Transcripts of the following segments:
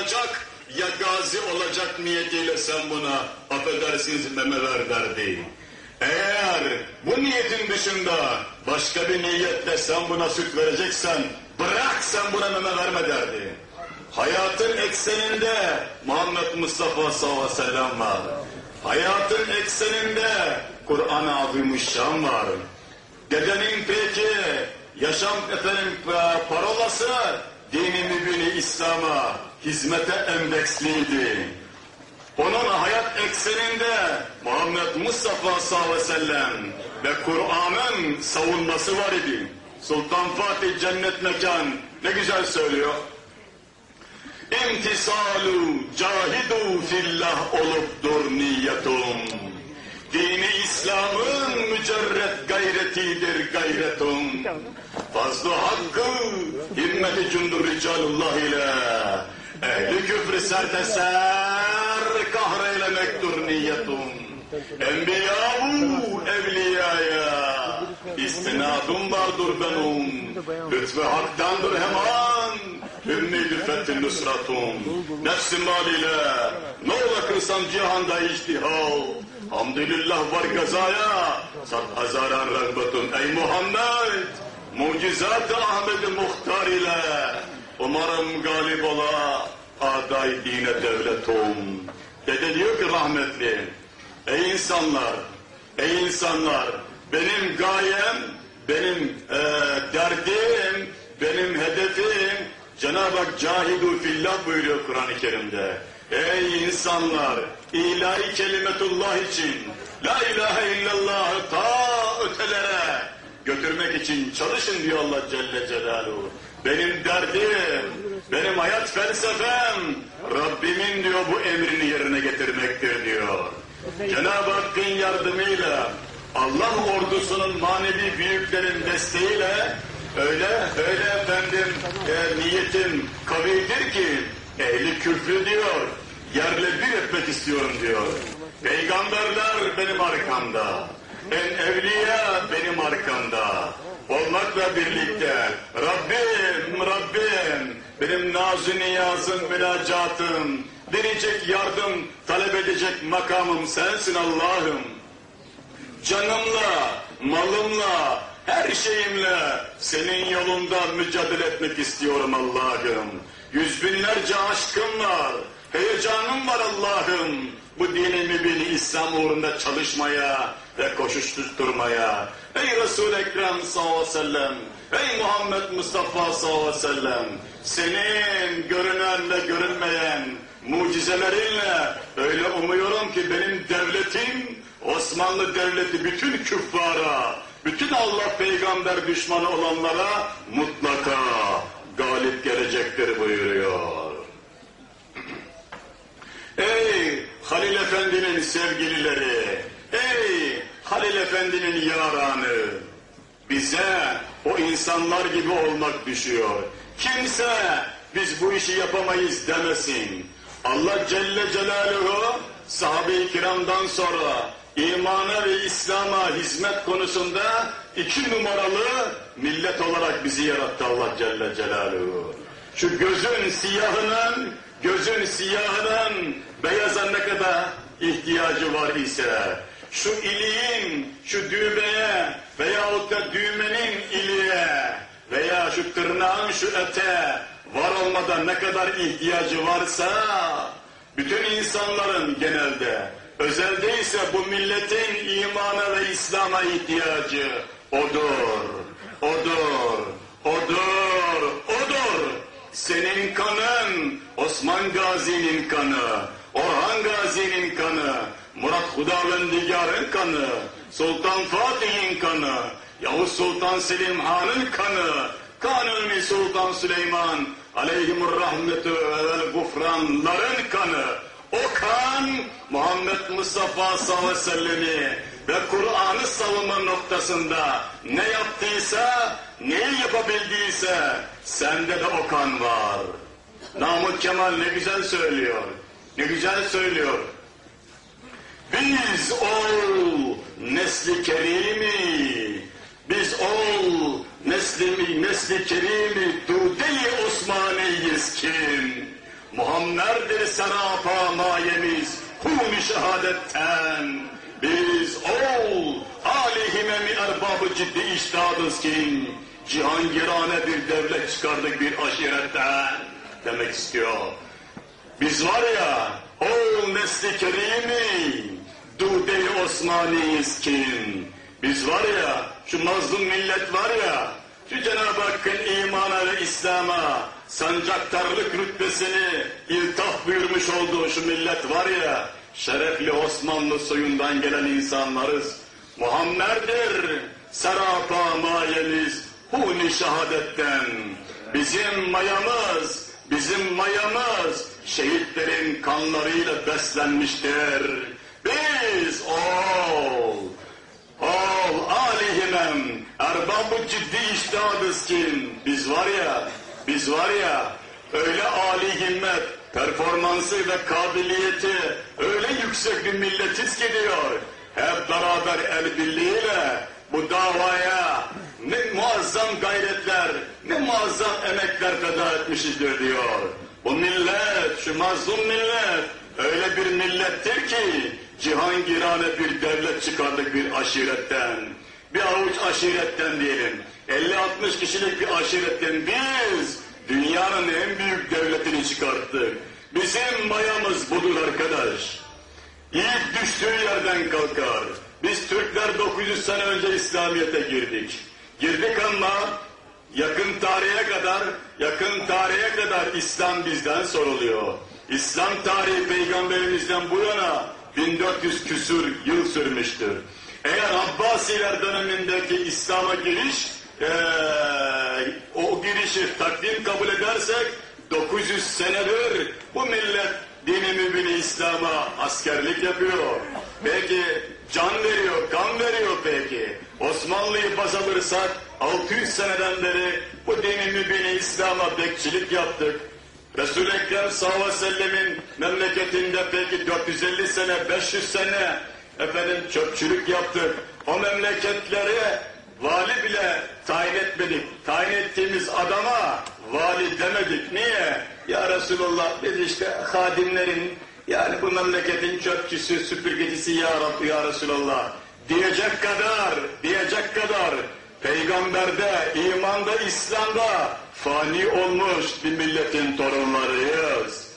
olacak ya gazi olacak niyetiyle sen buna affedersiniz meme ver derdi. Eğer bu niyetin dışında başka bir niyetle sen buna süt vereceksen bırak sen buna meme verme derdi. Hayatın ekseninde Muhammed Mustafa sallallahu aleyhi ve sellem var. Hayatın ekseninde Kur'an-ı Azimüşşan var. Dedenin peki yaşam efendim e, parolası dini mübini İslam'a hizmete endeksliydi. Onun hayat ekseninde Muhammed Mustafa sallallahu aleyhi ve sellem ve Kur'an'ın savunması var idi. Sultan Fatih cennet mekan ne güzel söylüyor. İmtisalu cahidu fillah olupdur niyetum. Dini İslam'ın mücerret gayretidir gayretum. Fazla hakkı himmeti cundur ricalullah ile. Ehli küfrü serteser kahreylemektur niyetum. Enbiya-u evliyaya istinadum vardır benim. Lütfü haktandır hemen. Ümmi lüfetin nusratum. Nefsi ile ne ola kılsam cihanda içtihal. Hamdülillah var gazaya. Sat hazaran rağbetun ey Muhammed. Mucizat-ı Ahmet-i Muhtar ile. Umarım galip ola aday dine devletum. Dede diyor ki rahmetli, ey insanlar, ey insanlar, benim gayem, benim e, derdim, benim hedefim, Cenab-ı Hak cahidu fillah buyuruyor Kur'an-ı Kerim'de. Ey insanlar, ilahi kelimetullah için, la ilahe illallah ta ötelere götürmek için çalışın diyor Allah Celle Celaluhu. Benim derdim, benim hayat felsefem, Rabbimin diyor bu emrini yerine getirmektir diyor. Cenab-ı Hakk'ın yardımıyla, Allah ordusunun manevi büyüklerin desteğiyle öyle öyle efendim e, niyetim kavidir ki ehli küfrü diyor yerle bir etmek istiyorum diyor. Peygamberler benim arkamda. En evliya benim arkamda. Olmakla birlikte Rabbim, Rabbim benim nazı niyazım, münacatım, verecek yardım, talep edecek makamım sensin Allah'ım. Canımla, malımla, her şeyimle senin yolunda mücadele etmek istiyorum Allah'ım. Yüz binlerce aşkım var, heyecanım var Allah'ım. Bu dini mübini İslam uğrunda çalışmaya ve koşuşturmaya. Ey Resul-i Ekrem sallallahu aleyhi ve sellem, ey Muhammed Mustafa sallallahu aleyhi ve sellem, senin görünen ve görünmeyen mucizelerinle öyle umuyorum ki benim devletim Osmanlı Devleti bütün küffara, bütün Allah peygamber düşmanı olanlara mutlaka galip gelecektir buyuruyor. Ey Halil Efendi'nin sevgilileri, ey Halil Efendi'nin yaranı, bize o insanlar gibi olmak düşüyor. Kimse biz bu işi yapamayız demesin. Allah Celle Celaluhu sahabe-i kiramdan sonra imana ve İslam'a hizmet konusunda iki numaralı millet olarak bizi yarattı Allah Celle Celaluhu. Şu gözün siyahının, gözün siyahının beyaza ne kadar ihtiyacı var ise, şu iliğin, şu düğmeye veyahut da düğmenin iliğe veya şu tırnağın şu ete var olmadan ne kadar ihtiyacı varsa, bütün insanların genelde, özelde ise bu milletin imana ve İslam'a ihtiyacı odur, odur, odur, odur. Senin kanın, Osman Gazi'nin kanı, Orhan Gazi'nin kanı, Murat Hudavendigar'ın kanı, Sultan Fatih'in kanı, Yavuz Sultan Selim Han'ın kanı, Kanuni Sultan Süleyman aleyhimur rahmetü vel gufranların kanı, o kan Muhammed Mustafa sallallahu aleyhi ve sellemi ve Kur'an'ı savunma noktasında ne yaptıysa, neyi yapabildiyse sende de o kan var. Namık Kemal ne güzel söylüyor, ne güzel söylüyor. Biz ol nesli kerimi, biz ol nesli, nesli kerimi, dude-i Osmaniyiz kim? Muhammed'dir serapa mayemiz, hûn-i şehadetten. Biz ol, aleyhime erbabı ciddi iştahız ki, cihangirane bir devlet çıkardık bir aşiretten demek istiyor. Biz var ya, ol nesli kerimi, Dude-i Osmaniyiz kim? Biz var ya, şu mazlum millet var ya, şu Cenab-ı Hakk'ın imana ve İslam'a sancaktarlık rütbesini iltaf buyurmuş olduğu şu millet var ya, şerefli Osmanlı soyundan gelen insanlarız. Muhammed'dir serapa mayemiz, huni şehadetten. Bizim mayamız, bizim mayamız şehitlerin kanlarıyla beslenmiştir. Biz ol, ol alihimem, erbabı ciddi iştahız kim? Biz var ya, biz var ya, öyle âli himmet, performansı ve kabiliyeti öyle yüksek bir milletiz ki diyor, hep beraber el birliğiyle bu davaya ne muazzam gayretler, ne muazzam emekler feda etmişizdir diyor. Bu millet, şu mazlum millet, öyle bir millettir ki, cihangirane bir devlet çıkardık bir aşiretten. Bir avuç aşiretten diyelim. 50-60 kişilik bir aşiretten biz dünyanın en büyük devletini çıkarttık. Bizim mayamız budur arkadaş. Yiğit düştüğü yerden kalkar. Biz Türkler 900 sene önce İslamiyet'e girdik. Girdik ama yakın tarihe kadar, yakın tarihe kadar İslam bizden soruluyor. İslam tarihi peygamberimizden bu yana 1400 küsur yıl sürmüştür. Eğer Abbasiler dönemindeki İslam'a giriş, ee, o girişi takdim kabul edersek 900 senedir bu millet dini mübini İslam'a askerlik yapıyor. Peki can veriyor, kan veriyor peki. Osmanlı'yı baz alırsak 600 seneden beri bu dini mübini İslam'a bekçilik yaptık. Resul-i Ekrem sallallahu aleyhi ve sellemin memleketinde peki 450 sene, 500 sene efendim çöpçülük yaptık. O memleketlere vali bile tayin etmedik. Tayin ettiğimiz adama vali demedik. Niye? Ya Resulallah biz işte hadimlerin yani bu memleketin çöpçüsü, süpürgecisi ya Rabbi ya Resulallah diyecek kadar, diyecek kadar peygamberde, imanda, İslam'da fani olmuş bir milletin torunlarıyız.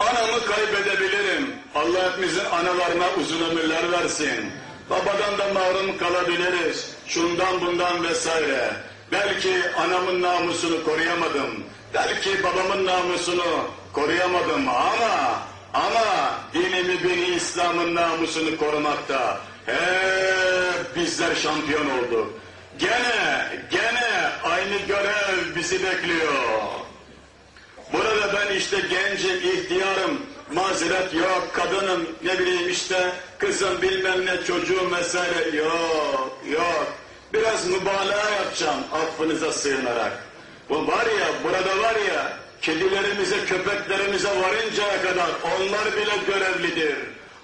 Anamı kaybedebilirim. Allah hepimizin analarına uzun ömürler versin. Babadan da mahrum kalabiliriz. Şundan bundan vesaire. Belki anamın namusunu koruyamadım. Belki babamın namusunu koruyamadım ama ama dinimi beni İslam'ın namusunu korumakta hep bizler şampiyon olduk. Gene, gene aynı görev bizi bekliyor. Burada ben işte gencim, ihtiyarım, mazeret yok, kadınım, ne bileyim işte kızım bilmem ne çocuğum vesaire yok, yok. Biraz mübalağa yapacağım affınıza sığınarak. Bu var ya, burada var ya, kedilerimize, köpeklerimize varıncaya kadar onlar bile görevlidir.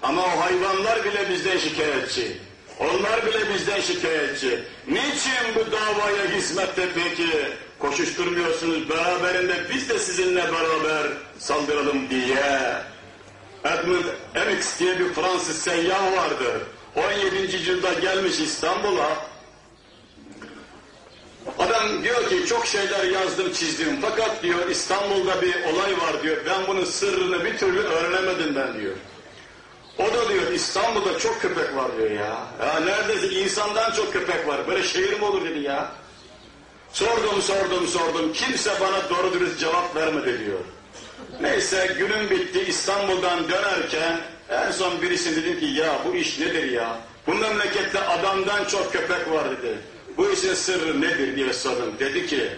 Ama o hayvanlar bile bizden şikayetçi. Onlar bile bizden şikayetçi. Niçin bu davaya hizmette peki koşuşturmuyorsunuz beraberinde biz de sizinle beraber saldıralım diye. Edmund Emix diye bir Fransız seyyah vardı. 17. yüzyılda gelmiş İstanbul'a. Adam diyor ki çok şeyler yazdım çizdim fakat diyor İstanbul'da bir olay var diyor. Ben bunun sırrını bir türlü öğrenemedim ben diyor. O da diyor İstanbul'da çok köpek var diyor ya. Ya neredeyse insandan çok köpek var. Böyle şehir mi olur dedi ya. Sordum sordum sordum. Kimse bana doğru dürüst cevap vermedi diyor. Neyse günüm bitti İstanbul'dan dönerken en son birisine dedim ki ya bu iş nedir ya? Bu memlekette adamdan çok köpek var dedi. Bu işin sırrı nedir diye sordum. Dedi ki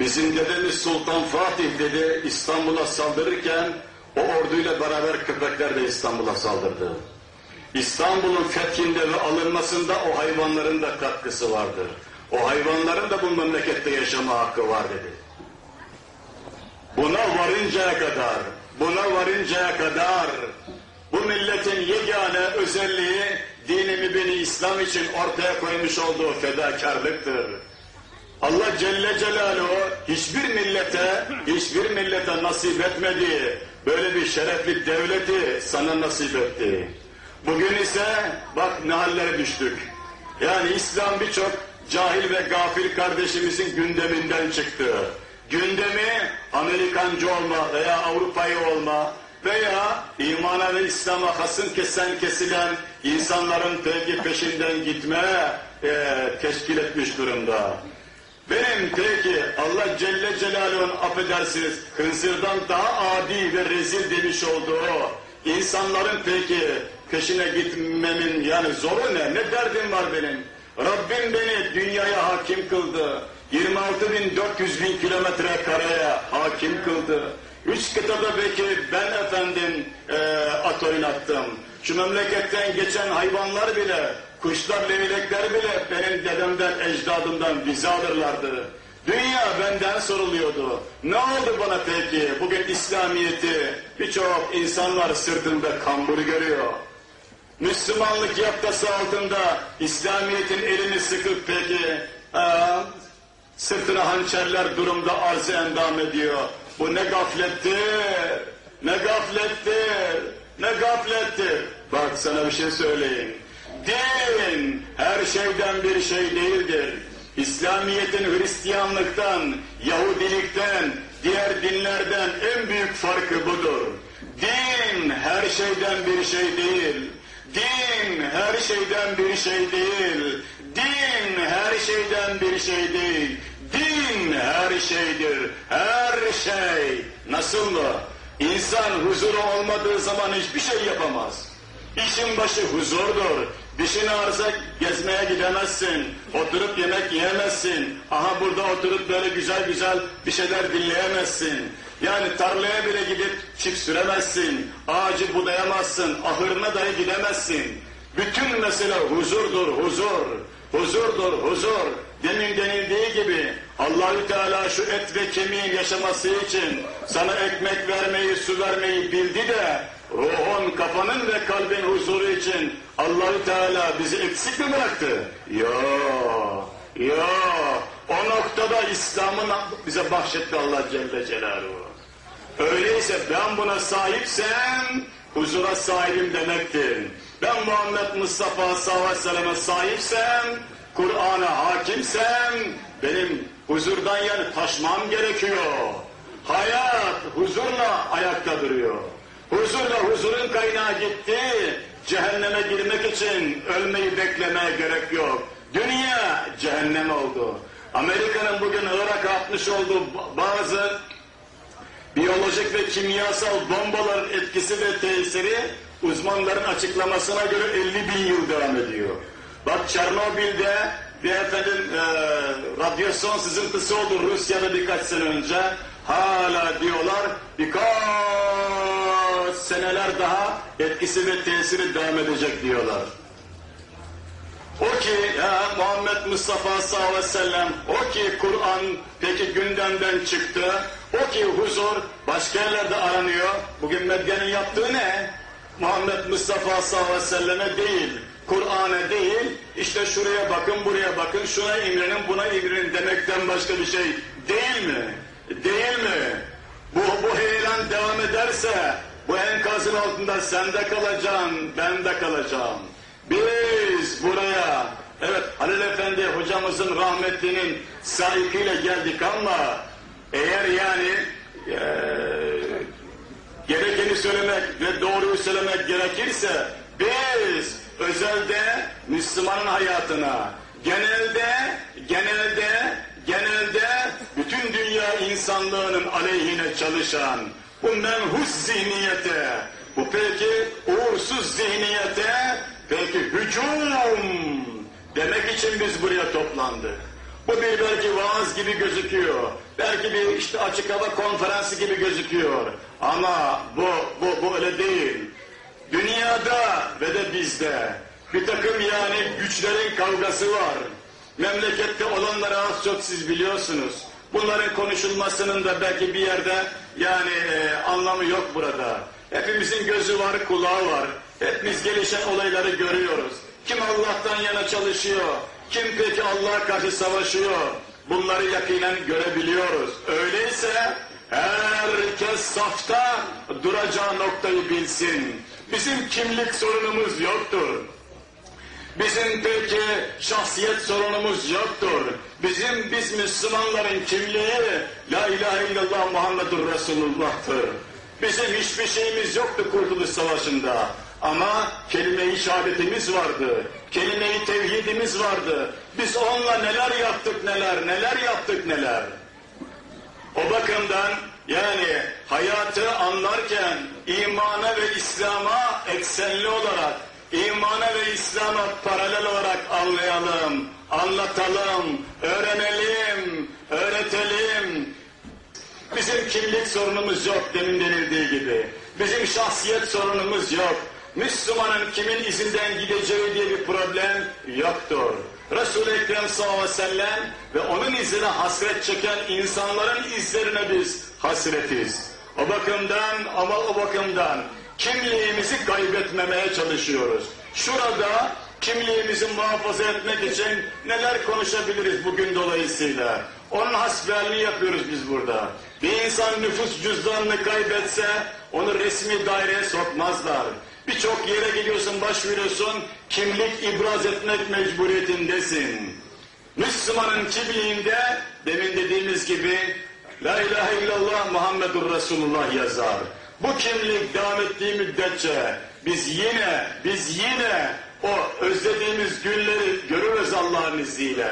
bizim dedemiz Sultan Fatih dedi İstanbul'a saldırırken o orduyla beraber köpekler de İstanbul'a saldırdı. İstanbul'un fethinde ve alınmasında o hayvanların da katkısı vardır. O hayvanların da bu memlekette yaşama hakkı var dedi. Buna varıncaya kadar, buna varıncaya kadar bu milletin yegane özelliği dini mübini İslam için ortaya koymuş olduğu fedakarlıktır. Allah Celle Celaluhu hiçbir millete, hiçbir millete nasip etmediği böyle bir şerefli devleti sana nasip etti. Bugün ise bak ne hallere düştük. Yani İslam birçok cahil ve gafil kardeşimizin gündeminden çıktı. Gündemi Amerikancı olma veya Avrupa'yı olma veya imana ve İslam'a hasım kesen kesilen insanların peki peşinden gitme e, teşkil etmiş durumda. Benim peki Allah Celle Celaluhu'nun affedersiniz hınzırdan daha adi ve rezil demiş olduğu insanların peki peşine gitmemin yani zoru ne? Ne derdim var benim? Rabbim beni dünyaya hakim kıldı. 26 bin 400 bin kilometre kareye hakim kıldı. Üç kıtada belki ben efendim e, at oynattım. Şu memleketten geçen hayvanlar bile, kuşlar, leylekler bile benim dedemden, ecdadımdan vize alırlardı. Dünya benden soruluyordu. Ne oldu bana peki? Bugün İslamiyet'i birçok insanlar sırtında kambur görüyor. Müslümanlık yaftası altında İslamiyet'in elini sıkıp peki e, sırtına hançerler durumda arz endam ediyor. Bu ne gaflettir, ne gaflettir, ne gaflettir. Bak sana bir şey söyleyeyim. Din her şeyden bir şey değildir. İslamiyet'in Hristiyanlıktan, Yahudilikten, diğer dinlerden en büyük farkı budur. Din her şeyden bir şey değil. Din her şeyden bir şey değil. Din her şeyden bir şey değil. Din her şeydir. Her şey. Nasıl mı? İnsan huzuru olmadığı zaman hiçbir şey yapamaz. İşin başı huzurdur. Dişin ağrısa gezmeye gidemezsin. Oturup yemek yiyemezsin. Aha burada oturup böyle güzel güzel bir şeyler dinleyemezsin. Yani tarlaya bile gidip çift süremezsin. Ağacı budayamazsın. Ahırına dahi gidemezsin. Bütün mesele huzurdur, huzur. Huzurdur, huzur. Demin denildiği gibi Allahü Teala şu et ve kemiğin yaşaması için sana ekmek vermeyi, su vermeyi bildi de ruhun, kafanın ve kalbin huzuru için Allahü Teala bizi eksik mi bıraktı? Yo, yo. O noktada İslam'ın bize bahşetti Allah Celle Celaluhu. Öyleyse ben buna sahipsem huzura sahibim demektir. Ben Muhammed Mustafa sallallahu aleyhi sahipsem, Kur'an'a hakimsem benim huzurdan yani taşmam gerekiyor. Hayat huzurla ayakta duruyor. Huzurla huzurun kaynağı gitti. Cehenneme girmek için ölmeyi beklemeye gerek yok. Dünya cehennem oldu. Amerika'nın bugün Irak'a atmış olduğu bazı biyolojik ve kimyasal bombaların etkisi ve tesiri uzmanların açıklamasına göre 50 bin yıl devam ediyor. Bak Çernobil'de bir efendim e, radyasyon sızıntısı oldu Rusya'da birkaç sene önce. Hala diyorlar birkaç seneler daha etkisi ve tesiri devam edecek diyorlar. O ki ya Muhammed Mustafa sallallahu aleyhi ve sellem, o ki Kur'an peki gündemden çıktı, o ki huzur başka yerlerde aranıyor. Bugün medyanın yaptığı ne? Muhammed Mustafa sallallahu aleyhi ve selleme değil, Kur'an'a değil, işte şuraya bakın, buraya bakın, şuna imrenin, buna imrenin demekten başka bir şey değil mi? Değil mi? Bu, bu heyelan devam ederse, bu enkazın altında sen de kalacaksın, ben de kalacağım. Biz buraya, evet Halil Efendi hocamızın rahmetlinin sahikiyle geldik ama eğer yani e, gerekeni söylemek ve doğruyu söylemek gerekirse biz özelde Müslümanın hayatına, genelde, genelde, genelde bütün dünya insanlığının aleyhine çalışan bu menhus zihniyete, bu peki uğursuz zihniyete peki hücum demek için biz buraya toplandık. Bu bir belki vaaz gibi gözüküyor. Belki bir işte açık hava konferansı gibi gözüküyor. Ama bu, bu, bu öyle değil. Dünyada ve de bizde bir takım yani güçlerin kavgası var. Memlekette olanları az çok siz biliyorsunuz. Bunların konuşulmasının da belki bir yerde yani e, anlamı yok burada. Hepimizin gözü var, kulağı var. Hepimiz gelişen olayları görüyoruz. Kim Allah'tan yana çalışıyor, kim peki Allah'a karşı savaşıyor. Bunları yakinen görebiliyoruz. Öyleyse herkes safta duracağı noktayı bilsin. Bizim kimlik sorunumuz yoktur. Bizim peki şahsiyet sorunumuz yoktur. Bizim biz Müslümanların kimliği La ilahe illallah Muhammedur Resulullah'tır. Bizim hiçbir şeyimiz yoktu Kurtuluş Savaşı'nda. Ama kelime-i şehadetimiz vardı. Kelime-i tevhidimiz vardı. Biz onunla neler yaptık neler, neler yaptık neler. O bakımdan yani hayatı anlarken imana ve İslam'a eksenli olarak, imana ve İslam'a paralel olarak anlayalım, anlatalım, öğrenelim, öğretelim. Bizim kimlik sorunumuz yok demin denildiği gibi. Bizim şahsiyet sorunumuz yok. Müslümanın kimin izinden gideceği diye bir problem yoktur. Resul-i Ekrem sallallahu aleyhi ve sellem ve onun izine hasret çeken insanların izlerine biz hasretiz. O bakımdan ama o bakımdan kimliğimizi kaybetmemeye çalışıyoruz. Şurada kimliğimizi muhafaza etmek için neler konuşabiliriz bugün dolayısıyla? Onun hasbelini yapıyoruz biz burada. Bir insan nüfus cüzdanını kaybetse onu resmi daireye sokmazlar. Birçok yere gidiyorsun, başvuruyorsun, kimlik ibraz etmek mecburiyetindesin. Müslümanın kimliğinde demin dediğimiz gibi La ilahe illallah Muhammedur Resulullah yazar. Bu kimlik devam ettiği müddetçe biz yine, biz yine o özlediğimiz günleri görürüz Allah'ın izniyle.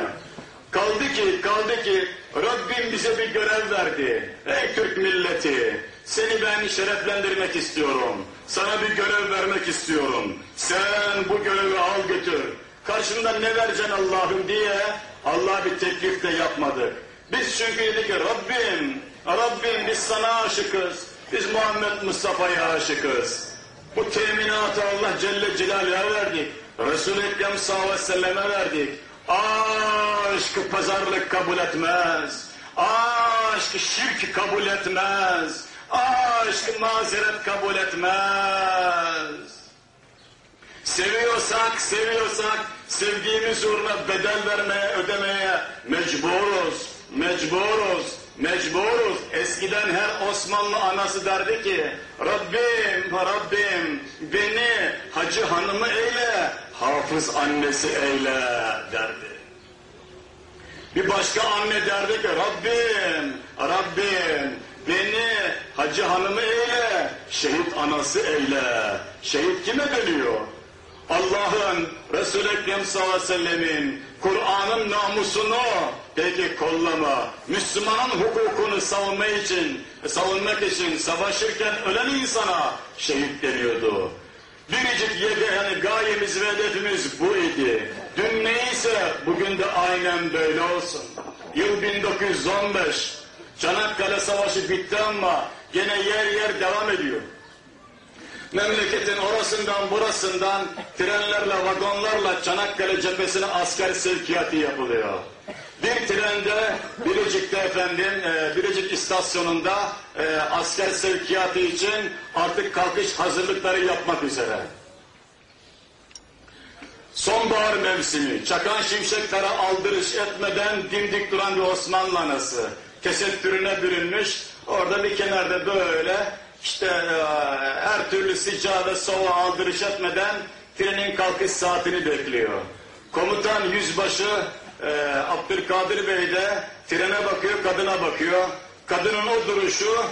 Kaldı ki, kaldı ki Rabbim bize bir görev verdi. Ey Türk milleti, seni ben şereflendirmek istiyorum. Sana bir görev vermek istiyorum. Sen bu görevi al götür. Karşında ne vereceksin Allah'ım diye Allah bir teklif de yapmadı. Biz çünkü dedik ki Rabbim, Rabbim biz sana aşıkız. Biz Muhammed Mustafa'ya aşıkız. Bu teminatı Allah Celle Celaluhu'ya verdik. Resul-i Ekrem sallallahu aleyhi ve selleme verdik. Aşk pazarlık kabul etmez. Aşk şirk kabul etmez. Aşk mazeret kabul etmez. Seviyorsak, seviyorsak sevdiğimiz uğruna bedel vermeye, ödemeye mecburuz, mecburuz, mecburuz. Eskiden her Osmanlı anası derdi ki, Rabbim, Rabbim beni hacı hanımı eyle, hafız annesi eyle derdi. Bir başka anne derdi ki, Rabbim, Rabbim beni hacı hanımı eyle, şehit anası eyle. Şehit kime dönüyor? Allah'ın Resul-i Ekrem sallallahu aleyhi ve sellemin Kur'an'ın namusunu peki kollama, Müslümanın hukukunu savunma için, savunmak için savaşırken ölen insana şehit deniyordu. Biricik yedi yani gayemiz ve hedefimiz bu idi. Dün neyse bugün de aynen böyle olsun. Yıl 1915, Çanakkale Savaşı bitti ama gene yer yer devam ediyor. Memleketin orasından burasından trenlerle, vagonlarla Çanakkale cephesine asker sevkiyatı yapılıyor. Bir trende Biricik'te efendim, e, Biricik istasyonunda e, asker sevkiyatı için artık kalkış hazırlıkları yapmak üzere. Sonbahar mevsimi, çakan şimşeklere aldırış etmeden dimdik duran bir Osmanlı anası. Tesettürüne bürünmüş, orada bir kenarda böyle işte e, her türlü sıcağı ve soğuğa aldırış etmeden trenin kalkış saatini bekliyor. Komutan yüzbaşı e, Abdülkadir Bey de trene bakıyor, kadına bakıyor. Kadının o duruşu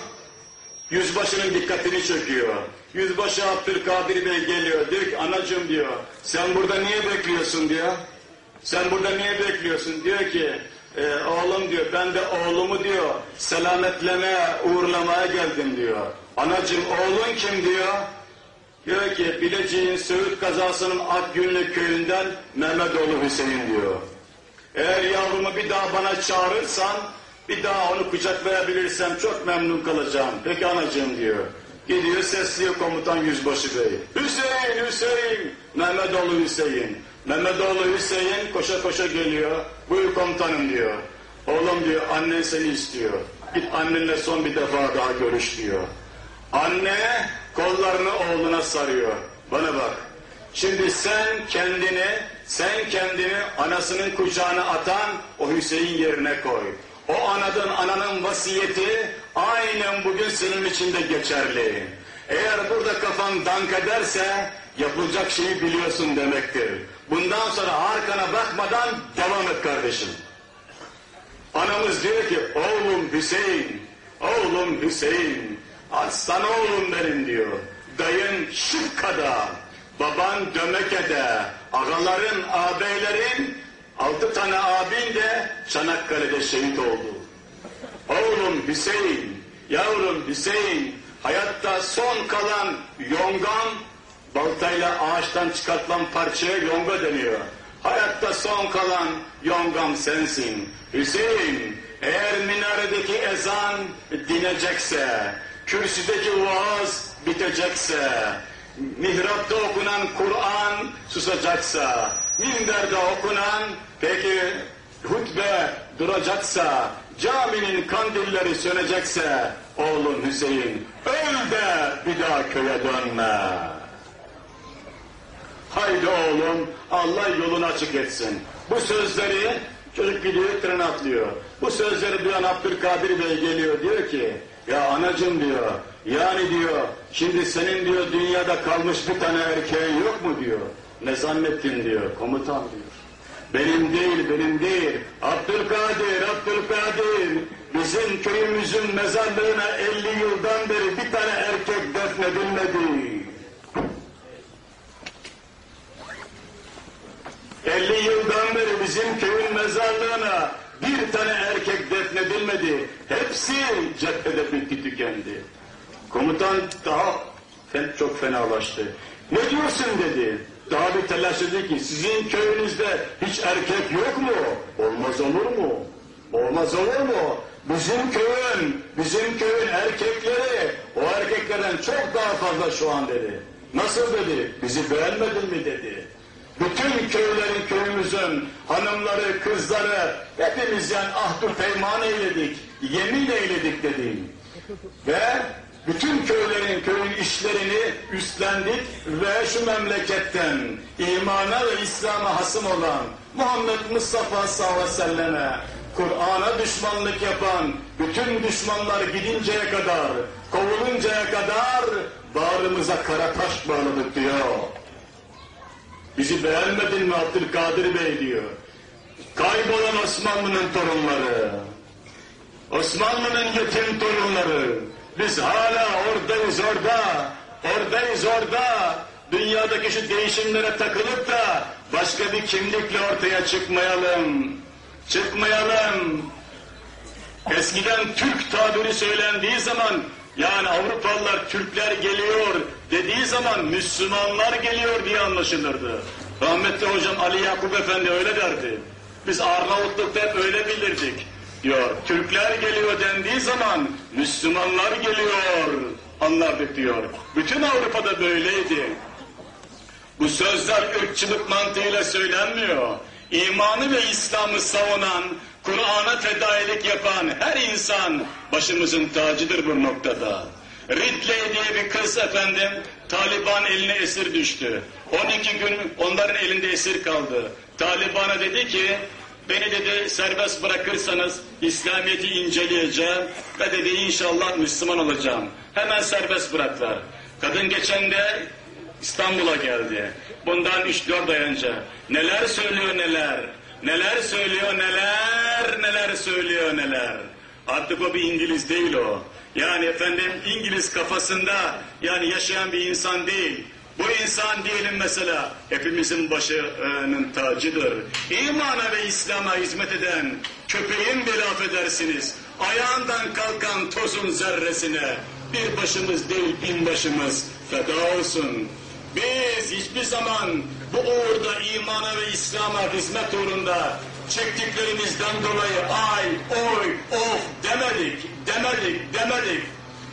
yüzbaşının dikkatini çekiyor. Yüzbaşı Abdülkadir Bey geliyor, diyor ki anacığım diyor, sen burada niye bekliyorsun diyor. Sen burada niye bekliyorsun? Diyor ki, e, oğlum diyor, ben de oğlumu diyor, selametlemeye, uğurlamaya geldim diyor. Anacığım oğlun kim diyor? Diyor ki Bilecik'in Söğüt kazasının Akgünlü köyünden Mehmetoğlu Hüseyin diyor. Eğer yavrumu bir daha bana çağırırsan bir daha onu kucaklayabilirsem çok memnun kalacağım. Peki anacığım diyor. Gidiyor sesliyor komutan yüzbaşı bey. Hüseyin, Hüseyin, Mehmetoğlu Hüseyin. Mehmetoğlu Hüseyin koşa koşa geliyor. Buyur komutanım diyor. Oğlum diyor annen seni istiyor. Git annenle son bir defa daha görüş diyor. Anne kollarını oğluna sarıyor. Bana bak. Şimdi sen kendini sen kendini anasının kucağına atan o Hüseyin yerine koy. O anadın ananın vasiyeti aynen bugün senin için de geçerli. Eğer burada kafan dank ederse yapılacak şeyi biliyorsun demektir. Bundan sonra arkana bakmadan devam et kardeşim. Anamız diyor ki oğlum Hüseyin, oğlum Hüseyin, aslan oğlum benim diyor. Dayın Şıkka'da, baban Dömeke'de, ağaların, ağabeylerin, altı tane abin de Çanakkale'de şehit oldu. Oğlum Hüseyin, yavrum Hüseyin, hayatta son kalan yongan, baltayla ağaçtan çıkartılan parçaya yonga deniyor. Hayatta son kalan yongam sensin. Hüseyin, eğer minaredeki ezan dinecekse, kürsüdeki vaaz bitecekse, mihrapta okunan Kur'an susacaksa, minberde okunan peki hutbe duracaksa, caminin kandilleri sönecekse, oğlum Hüseyin öl de bir daha köye dönme. Haydi oğlum Allah yolunu açık etsin. Bu sözleri çocuk gidiyor tren atlıyor. Bu sözleri duyan Abdülkadir Bey geliyor diyor ki ya anacım diyor yani diyor şimdi senin diyor dünyada kalmış bir tane erkeğin yok mu diyor. Ne zannettin diyor komutan diyor. Benim değil, benim değil. Abdülkadir, Abdülkadir. Bizim köyümüzün mezarlığına 50 yıldan beri bir tane erkek defnedilmedi. 50 yıldan beri bizim köyün mezarlığına bir tane erkek defnedilmedi. Hepsi cephede bitti tükendi. Komutan daha çok fenalaştı. Ne diyorsun dedi. Daha bir telaş dedi ki sizin köyünüzde hiç erkek yok mu? Olmaz olur mu? Olmaz olur mu? Bizim köyün, bizim köyün erkekleri o erkeklerden çok daha fazla şu an dedi. Nasıl dedi? Bizi beğenmedin mi dedi. Bütün köylerin köyümüzün hanımları, kızları hepimiz yani ahdur peyman eyledik, yemin eyledik dedim. Ve bütün köylerin köyün işlerini üstlendik ve şu memleketten imana ve İslam'a hasım olan Muhammed Mustafa sallallahu aleyhi ve selleme Kur'an'a düşmanlık yapan bütün düşmanlar gidinceye kadar, kovuluncaya kadar bağrımıza kara taş bağladık diyor. Bizi beğenmedin mi Abdülkadir Bey diyor. Kaybolan Osmanlı'nın torunları, Osmanlı'nın yetim torunları, biz hala oradayız orada, oradayız orada, dünyadaki şu değişimlere takılıp da başka bir kimlikle ortaya çıkmayalım, çıkmayalım. Eskiden Türk tabiri söylendiği zaman yani Avrupalılar Türkler geliyor dediği zaman Müslümanlar geliyor diye anlaşılırdı. Rahmetli hocam Ali Yakup Efendi öyle derdi. Biz Arnavutluk'ta hep öyle bilirdik. Diyor, Türkler geliyor dendiği zaman Müslümanlar geliyor anlardık diyor. Bütün Avrupa'da böyleydi. Bu sözler ırkçılık mantığıyla söylenmiyor. İmanı ve İslam'ı savunan, Kur'an'a fedailik yapan her insan başımızın tacıdır bu noktada. Ridley diye bir kız efendim Taliban eline esir düştü. 12 gün onların elinde esir kaldı. Taliban'a dedi ki beni dedi serbest bırakırsanız İslamiyet'i inceleyeceğim ve dedi inşallah Müslüman olacağım. Hemen serbest bıraktılar. Kadın geçen de İstanbul'a geldi. Bundan 3-4 ay önce. Neler söylüyor neler. Neler söylüyor neler. Neler söylüyor neler. Artık o bir İngiliz değil o. Yani efendim İngiliz kafasında yani yaşayan bir insan değil. Bu insan diyelim mesela hepimizin başının tacıdır. İmana ve İslam'a hizmet eden köpeğin bile affedersiniz. Ayağından kalkan tozun zerresine bir başımız değil bin başımız feda olsun. Biz hiçbir zaman bu uğurda imana ve İslam'a hizmet uğrunda çektiklerimizden dolayı ay, oy, of demedik, demedik, demedik.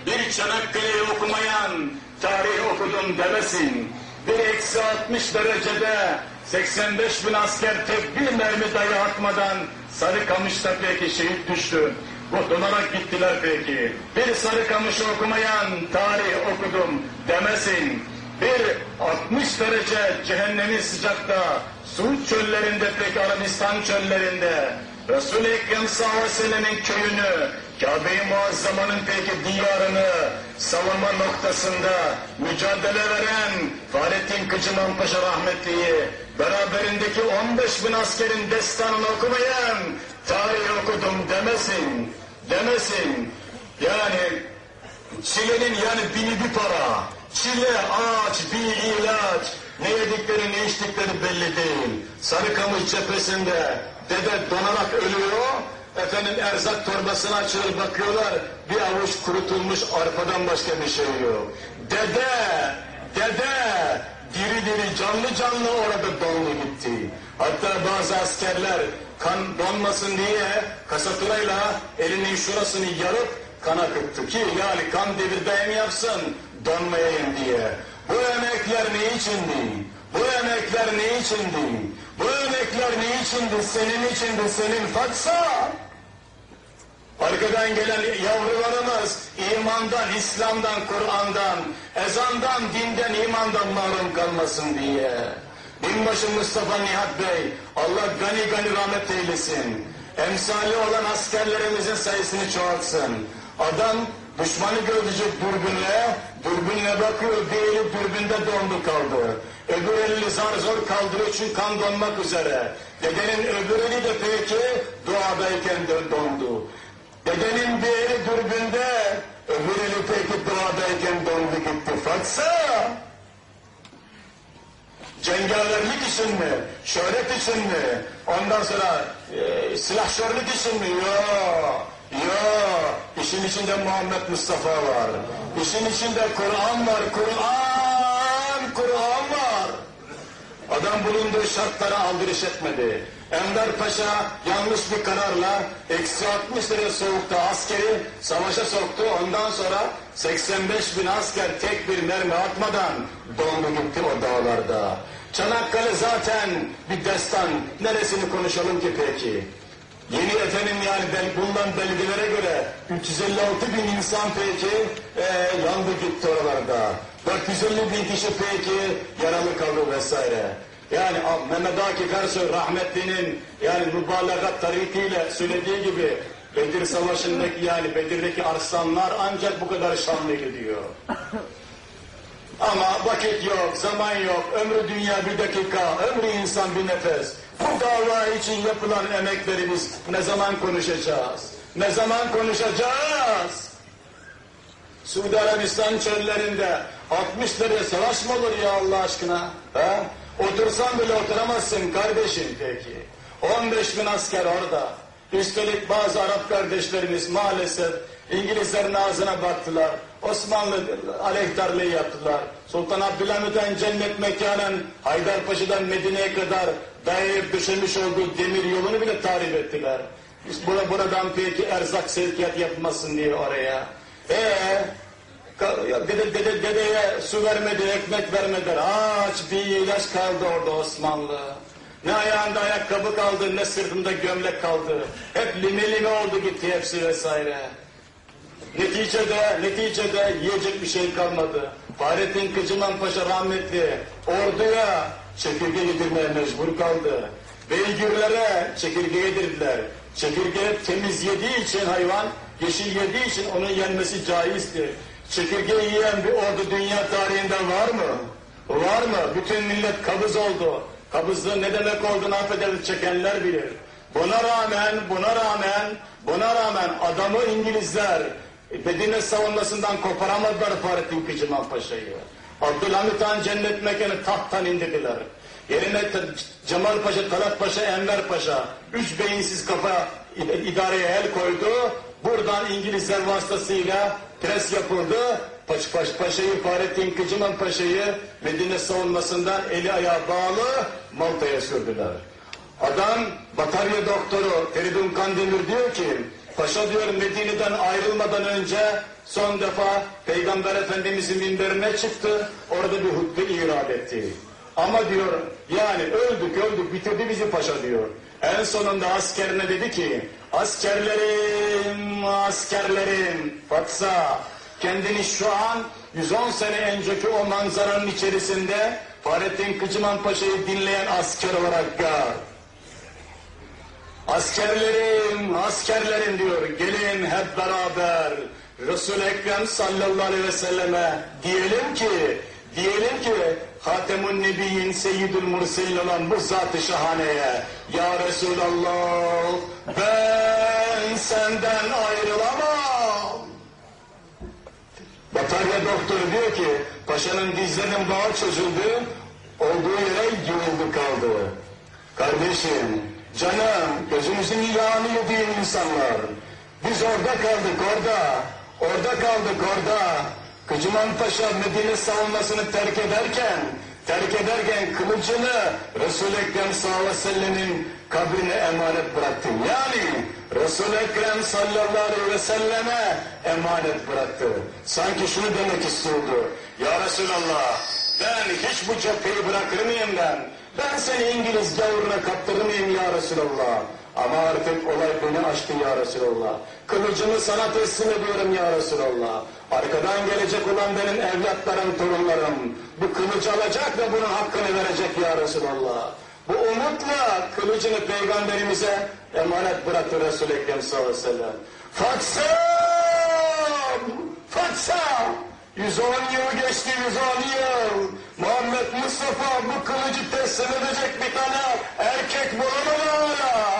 Bir Çanakkale'yi okumayan tarih okudum demesin. Bir eksi 60 derecede 85 bin asker tek bir mermi dahi atmadan Sarıkamış'ta peki şehit düştü. Kurtularak gittiler peki. Bir Sarıkamış'ı okumayan tarih okudum demesin. bir 60 derece cehennemin sıcakta, Suud çöllerinde peki Arabistan çöllerinde, Resul-i Ekrem sallallahu köyünü, Kabe-i Muazzama'nın peki diyarını savunma noktasında mücadele veren Fahrettin Kıcıman Paşa rahmetliyi, beraberindeki 15 bin askerin destanını okumayan tarih okudum demesin, demesin. Yani Çilenin yani bini bir para. Çile, ağaç, bir ilaç. Ne yedikleri ne içtikleri belli değil. Sarıkamış cephesinde dede donarak ölüyor. Efendim erzak torbasına açılır bakıyorlar. Bir avuç kurutulmuş arpadan başka bir şey yok. Dede, dede diri diri canlı canlı orada donlu gitti. Hatta bazı askerler kan donmasın diye kasaturayla elinin şurasını yarıp kan akıttı ki yani kan devirde mi yapsın donmayayım diye. Bu emekler ne içindi? Bu emekler ne içindi? Bu emekler ne içindi? Senin içindi, senin fatsa. Arkadan gelen yavrularımız imandan, İslam'dan, Kur'an'dan, ezandan, dinden, imandan mahrum kalmasın diye. Binbaşı Mustafa Nihat Bey, Allah gani gani rahmet eylesin. Emsali olan askerlerimizin sayısını çoğaltsın. Adam düşmanı görecek dürbünle, dürbünle bakıyor, bir eli dürbünde dondu kaldı. Öbür elini zar zor kaldırıyor çünkü kan donmak üzere. Dedenin öbür eli de peki duadayken de dondu. Dedenin eli dürbünde, öbür eli peki duadayken dondu gitti. Fatsa! Cengaverlik için mi? Şöhret için mi? Ondan sonra e, silahşörlük için mi? Yok. Yok. İşin içinde Muhammed Mustafa var. İşin içinde Kur'an var. Kur'an, Kur'an var. Adam bulunduğu şartlara aldırış etmedi. Enver Paşa yanlış bir kararla eksi 60 derece soğukta askeri savaşa soktu. Ondan sonra 85 bin asker tek bir mermi atmadan dondu gitti o dağlarda. Çanakkale zaten bir destan. Neresini konuşalım ki peki? Yeni efendim yani bel, bulunan belgelere göre 356 bin insan peki e, yandı gitti oralarda. 450 bin kişi peki yaralı kaldı vesaire. Yani Mehmet Akif Ersoy rahmetlinin yani mübalagat tarihiyle söylediği gibi Bedir Savaşı'ndaki yani Bedir'deki arslanlar ancak bu kadar şanlıydı diyor. Ama vakit yok, zaman yok, ömrü dünya bir dakika, ömrü insan bir nefes. Bu dava için yapılan emekleri biz ne zaman konuşacağız? Ne zaman konuşacağız? Suudi Arabistan çöllerinde 60 derece savaş mı olur ya Allah aşkına? Ha? Otursan bile oturamazsın kardeşim peki. 15 bin asker orada. Üstelik bazı Arap kardeşlerimiz maalesef İngilizlerin ağzına baktılar. Osmanlı aleyhtarlığı yaptılar. Sultan Abdülhamid'den cennet mekanen Haydarpaşa'dan Medine'ye kadar dayayıp döşemiş olduğu demir yolunu bile tarif ettiler. Biz bura, buradan peki erzak sevkiyat yapmasın diye oraya. Eee dede, dede, dedeye su vermedi, ekmek vermediler. Aç bir ilaç kaldı orada Osmanlı. Ne ayağında ayakkabı kaldı, ne sırtında gömlek kaldı. Hep lime lime oldu gitti hepsi vesaire. Neticede, neticede yiyecek bir şey kalmadı. Fahrettin Kıcıman Paşa rahmetli orduya çekirge yedirmeye mecbur kaldı. Beygirlere çekirge yedirdiler. Çekirge temiz yediği için hayvan, yeşil yediği için onun yenmesi caizdir. Çekirge yiyen bir ordu dünya tarihinde var mı? Var mı? Bütün millet kabız oldu. Kabızlığın ne demek olduğunu affedersiniz çekenler bilir. Buna rağmen, buna rağmen, buna rağmen adamı İngilizler Medine savunmasından koparamadılar Fahrettin Kıcıman Paşa'yı. Abdülhamit Han cennet mekanı tahttan indirdiler. Yerine Cemal Paşa, Talat Paşa, Enver Paşa, üç beyinsiz kafa idareye el koydu. Buradan İngilizler vasıtasıyla pres yapıldı. Paş, paş, Paşa'yı, Fahrettin Kıcıman Paşa'yı Medine savunmasından eli ayağı bağlı Malta'ya sürdüler. Adam batarya doktoru Feridun Kandemir diyor ki Paşa diyor Medine'den ayrılmadan önce son defa Peygamber Efendimizin minberine çıktı. Orada bir hutbe irad etti. Ama diyor yani öldük öldük bitirdi bizi paşa diyor. En sonunda askerine dedi ki askerlerim askerlerim Fatsa kendini şu an 110 sene önceki o manzaranın içerisinde Fahrettin Kıcıman Paşa'yı dinleyen asker olarak gör. Askerlerim, askerlerim diyor, gelin hep beraber Resul-i Ekrem sallallahu aleyhi ve selleme diyelim ki, diyelim ki Hatemun Nebiyyin Seyyidül Murselin olan bu zat-ı şahaneye Ya Resulallah ben senden ayrılamam. Batarya doktoru diyor ki paşanın dizlerinin bağı çözüldü olduğu yere yığıldı kaldı. Kardeşim, canım, gözümüzün yağını yediğin insanlar. Biz orada kaldık orada, orada kaldık orada. Kıcıman Paşa Medine savunmasını terk ederken, terk ederken kılıcını Resul-i Ekrem sallallahu aleyhi ve kabrine emanet bıraktı. Yani Resul-i Ekrem sallallahu aleyhi ve selleme emanet bıraktı. Sanki şunu demek istiyordu. Ya Resulallah ben hiç bu cepheyi bırakır mıyım ben? Ben seni İngiliz gavuruna kaptırır mıyım ya Resulallah? Ama artık olay beni aştı ya Resulallah. Kılıcımı sana teslim ediyorum ya Resulallah. Arkadan gelecek olan benim evlatlarım, torunlarım. Bu kılıcı alacak ve bunun hakkını verecek ya Resulallah. Bu umutla kılıcını peygamberimize emanet bıraktı Resul-i Ekrem sallallahu aleyhi ve sellem. Fatsam! Fatsam! 110 yıl geçti, 110 yıl. Muhammed Mustafa bu kılıcı teslim edecek bir tane erkek bulamadı hala.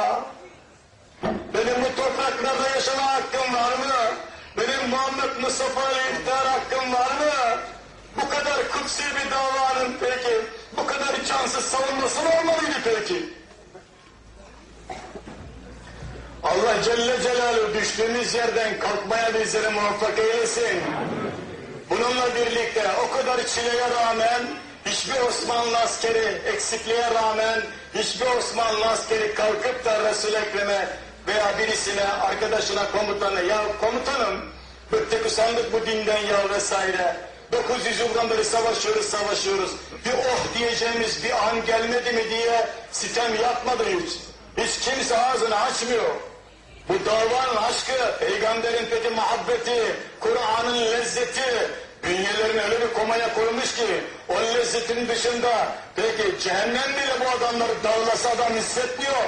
Benim bu topraklarda yaşama hakkım var mı? Benim Muhammed Mustafa ile iftihar hakkım var mı? Bu kadar kutsi bir davanın peki, bu kadar cansız savunması mı olmalıydı peki? Allah Celle Celaluhu düştüğümüz yerden kalkmaya bizleri muvaffak eylesin. Bununla birlikte o kadar çileye rağmen hiçbir Osmanlı askeri eksikliğe rağmen hiçbir Osmanlı askeri kalkıp da Resul-i Ekrem'e veya birisine, arkadaşına, komutanına ya komutanım bıktık usandık bu dinden ya vesaire 900 yıldan beri savaşıyoruz savaşıyoruz bir oh diyeceğimiz bir an gelmedi mi diye sitem yapmadı hiç. Hiç kimse ağzını açmıyor. Bu davanın aşkı, peygamberin peki muhabbeti, Kur'an'ın lezzeti, bünyelerini öyle bir komaya koymuş ki, o lezzetin dışında peki cehennem bile bu adamları dağılasa adam hissetmiyor.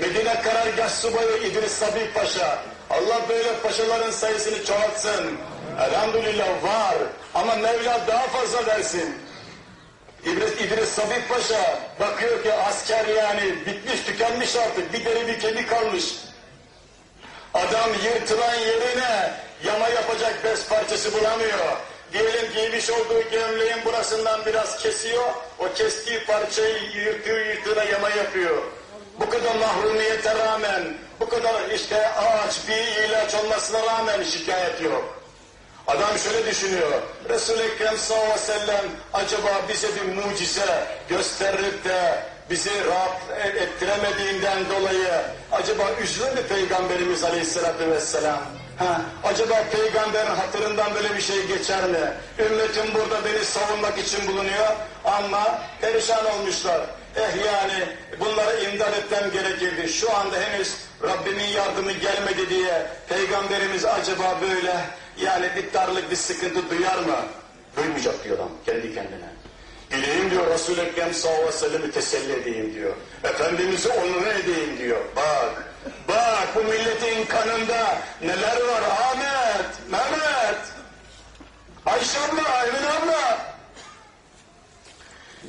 Medine Karargah Subayı İdris Sabi Paşa, Allah böyle paşaların sayısını çoğaltsın. Elhamdülillah var ama Mevla daha fazla versin. İdris, İdris Sabit Paşa bakıyor ki asker yani bitmiş tükenmiş artık bir deri bir kemik kalmış. Adam yırtılan yerine yama yapacak bez parçası bulamıyor. Diyelim giymiş olduğu gömleğin burasından biraz kesiyor, o kestiği parçayı yırtıyor yırtığına yama yapıyor. Bu kadar mahrumiyete rağmen, bu kadar işte ağaç bir ilaç olmasına rağmen şikayet yok. Adam şöyle düşünüyor, Resul-i Ekrem sallallahu aleyhi ve sellem acaba bize bir mucize gösterip de bizi rahat ettiremediğinden dolayı acaba üzülür mü Peygamberimiz aleyhissalatü vesselam? Ha, acaba peygamberin hatırından böyle bir şey geçer mi? Ümmetim burada beni savunmak için bulunuyor ama perişan olmuşlar. Eh yani bunları imdad etmem gerekirdi. Şu anda henüz Rabbimin yardımı gelmedi diye Peygamberimiz acaba böyle yani bir darlık bir sıkıntı duyar mı? Duymayacak diyor adam kendi kendine. Gideyim diyor Resul-i Ekrem sallallahu aleyhi ve sellem'i teselli edeyim diyor. Efendimiz'i onur edeyim diyor. Bak, bak bu milletin kanında neler var Ahmet, Mehmet, Ayşe abla, Emin abla.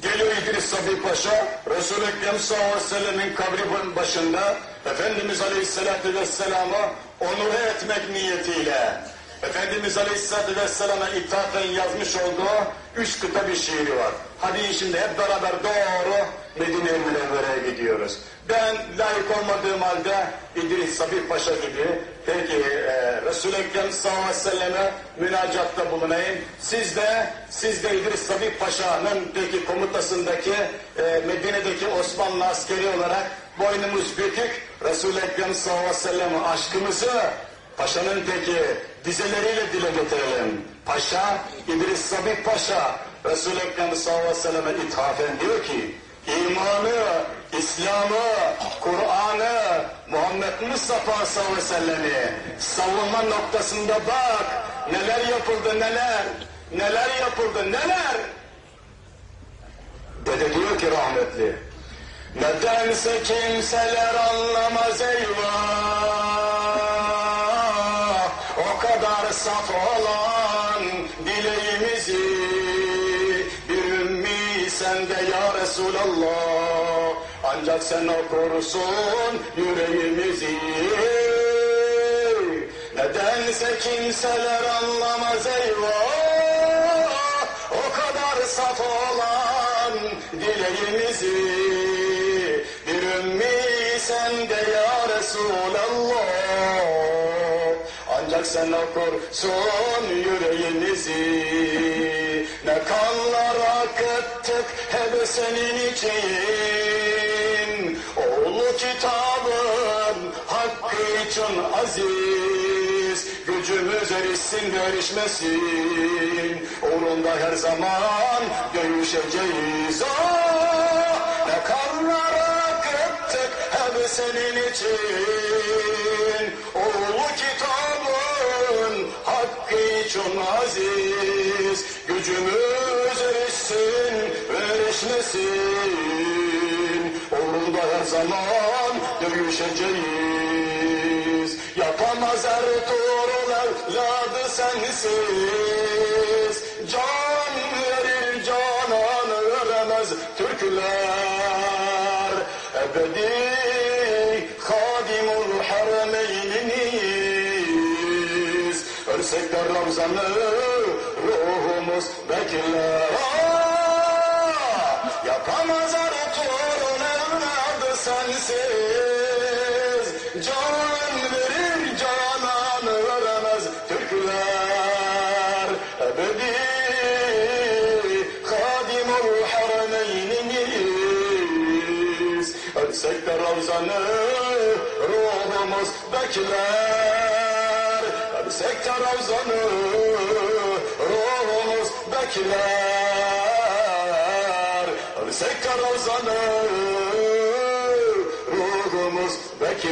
Geliyor İdris Sabi Paşa, Resul-i Ekrem sallallahu aleyhi ve sellemin kabri başında Efendimiz aleyhissalatü vesselam'ı onur etmek niyetiyle Efendimiz Aleyhisselatü Vesselam'a ithafen yazmış olduğu üç kıta bir şiiri var. Hadi şimdi hep beraber doğru Medine-i Münevvere'ye gidiyoruz. Ben layık olmadığım halde İdris Sabih Paşa gibi peki e, Resul-i Ekrem sallallahu aleyhi ve selleme münacatta bulunayım. Siz de, siz de İdris Sabih Paşa'nın peki komutasındaki e, Medine'deki Osmanlı askeri olarak boynumuz bükük Resul-i Ekrem sallallahu aleyhi ve selleme aşkımızı Paşa'nın peki dizeleriyle dile getirelim. Paşa, İdris Sabit Paşa, Resul-i Ekrem sallallahu aleyhi ve selleme ithafen diyor ki, imanı, İslam'ı, Kur'an'ı, Muhammed Mustafa sallallahu aleyhi ve sellemi savunma noktasında bak, neler yapıldı neler, neler yapıldı neler. Dede diyor ki rahmetli, nedense kimseler anlamaz eyvah, Resulallah, ancak sen okursun yüreğimizi. Nedense kimseler anlamaz eyvah, o kadar saf olan dileğimizi. Bir ümmi sende ya Resulallah, ancak sen okursun yüreğimizi. Ne kanlar akıttık hep senin için. Oğlu kitabın hakkı için aziz. Gücümüz erişsin ve erişmesin. Uğrunda her zaman dövüşeceğiz. Ah, ne kanlar akıttık hep senin için. Oğlu kitabın hakkı için aziz. Gücümüz erişsin ve erişmesin. Uğrunda her zaman dövüşeceğiz. Yapamaz Ertuğrul evladı sensiz. Can verir cananı veremez Türkler. Ebedi hadimul harmeyniniz. Ölsek de Ravzan'ı ruhumuz bekler. Sensiz. Can verir cananı veremez Türkler. Ebedi hadimul harmeyniniz. Ölsek de Ravzan'ı ruhumuz bekler. Ölsek de Ravzan'ı ruhumuz bekler.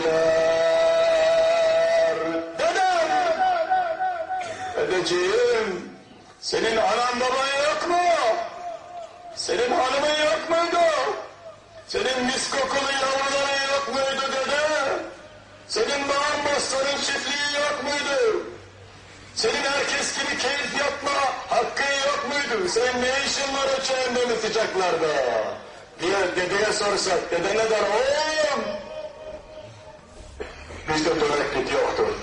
Bekler. Dedem! Dedeciğim, senin anan baban yok mu? Senin hanımın yok muydu? Senin mis kokulu yavruların yok muydu dede? Senin bağın bostanın çiftliği yok muydu? Senin herkes gibi keyif yapma hakkın yok muydu? Senin ne işin var o cehennemin sıcaklarda? Diye dedeye sorsak, dede ne der? Oğlum! Bizde döneklik yoktur.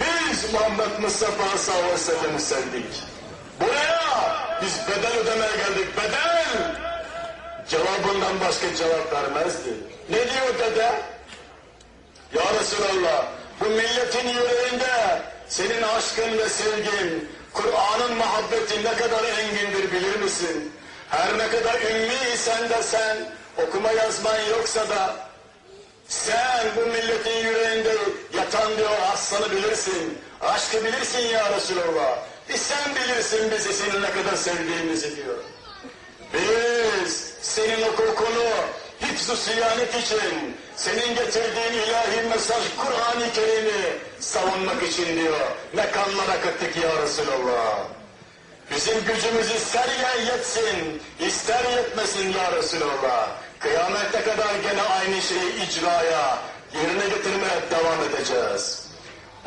Biz Muhammed Mustafa sallallahu aleyhi ve sellem'i. Buraya biz bedel ödemeye geldik, bedel! Cevabından başka cevap vermezdi. Ne diyor dede? Ya Resulallah, bu milletin yüreğinde senin aşkın ve sevgin, Kur'an'ın muhabbeti ne kadar engindir bilir misin? Her ne kadar ümmiysen de sen, okuma yazman yoksa da, sen bu milletin yüreğinde yatan diyor aslanı bilirsin, aşkı bilirsin ya Resulallah. Bir sen bilirsin bizi senin ne kadar sevdiğimizi diyor. Biz senin hukukunu hifz-ı siyanet için, senin getirdiğin ilahi mesaj Kur'an-ı Kerim'i savunmak için diyor. Ne kanlar akıttık ya Resulallah. Bizim gücümüz ister yetsin, ister yetmesin ya Resulallah. Kıyamete kadar gene aynı şeyi icraya, yerine getirmeye devam edeceğiz.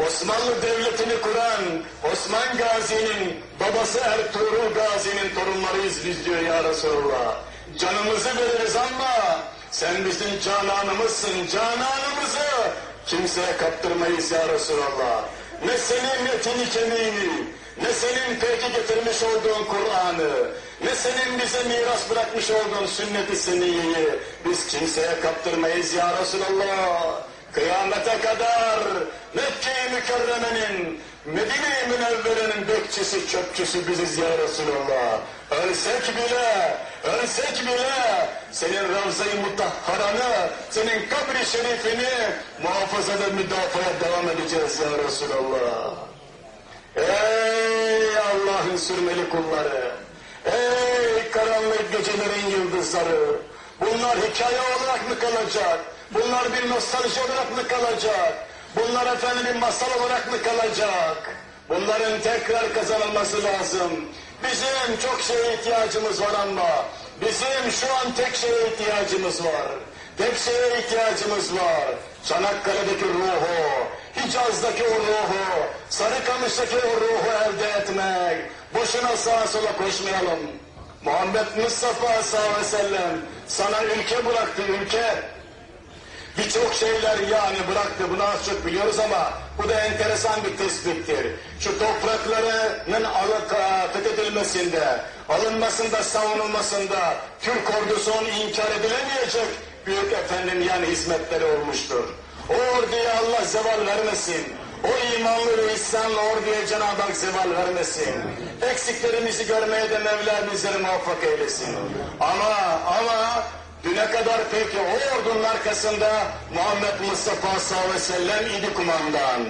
Osmanlı Devleti'ni kuran Osman Gazi'nin babası Ertuğrul Gazi'nin torunlarıyız biz diyor ya Resulallah. Canımızı veririz ama sen bizim cananımızsın, cananımızı kimseye kaptırmayız ya Resulallah. Ne senin etini kemiğini, ne senin peki getirmiş olduğun Kur'an'ı, ne senin bize miras bırakmış olduğun sünnet-i seniyyeyi biz kimseye kaptırmayız ya Resulallah. Kıyamete kadar Mekke-i Mükerreme'nin, Medine-i Münevvere'nin bekçisi, çöpçüsü biziz ya Resulallah. Ölsek bile, ölsek bile senin Ravza-i Mutahharan'ı, senin kabri şerifini muhafaza ve müdafaya devam edeceğiz ya Resulallah. Ey Allah'ın sürmeli kulları! Ey karanlık gecelerin yıldızları! Bunlar hikaye olarak mı kalacak? Bunlar bir nostalji olarak mı kalacak? Bunlar efendim bir masal olarak mı kalacak? Bunların tekrar kazanılması lazım. Bizim çok şeye ihtiyacımız var ama bizim şu an tek şeye ihtiyacımız var. Tek şeye ihtiyacımız var. Çanakkale'deki ruhu, Hicaz'daki o ruhu, Sarıkamış'taki o ruhu elde etmek. Boşuna sağa sola koşmayalım. Muhammed Mustafa sallallahu aleyhi ve sellem sana ülke bıraktı ülke. Birçok şeyler yani bıraktı bunu az çok biliyoruz ama bu da enteresan bir tespittir. Şu topraklarının fethedilmesinde, alınmasında, savunulmasında Türk ordusunun inkar edilemeyecek büyük efendim yani hizmetleri olmuştur. O orduya Allah zeval vermesin. O imanlı ve İslamlı orduya Cenab-ı Hak zeval vermesin. Eksiklerimizi görmeye de Mevla bizleri muvaffak eylesin. Ama ama düne kadar peki o ordunun arkasında Muhammed Mustafa sallallahu aleyhi ve sellem idi kumandan.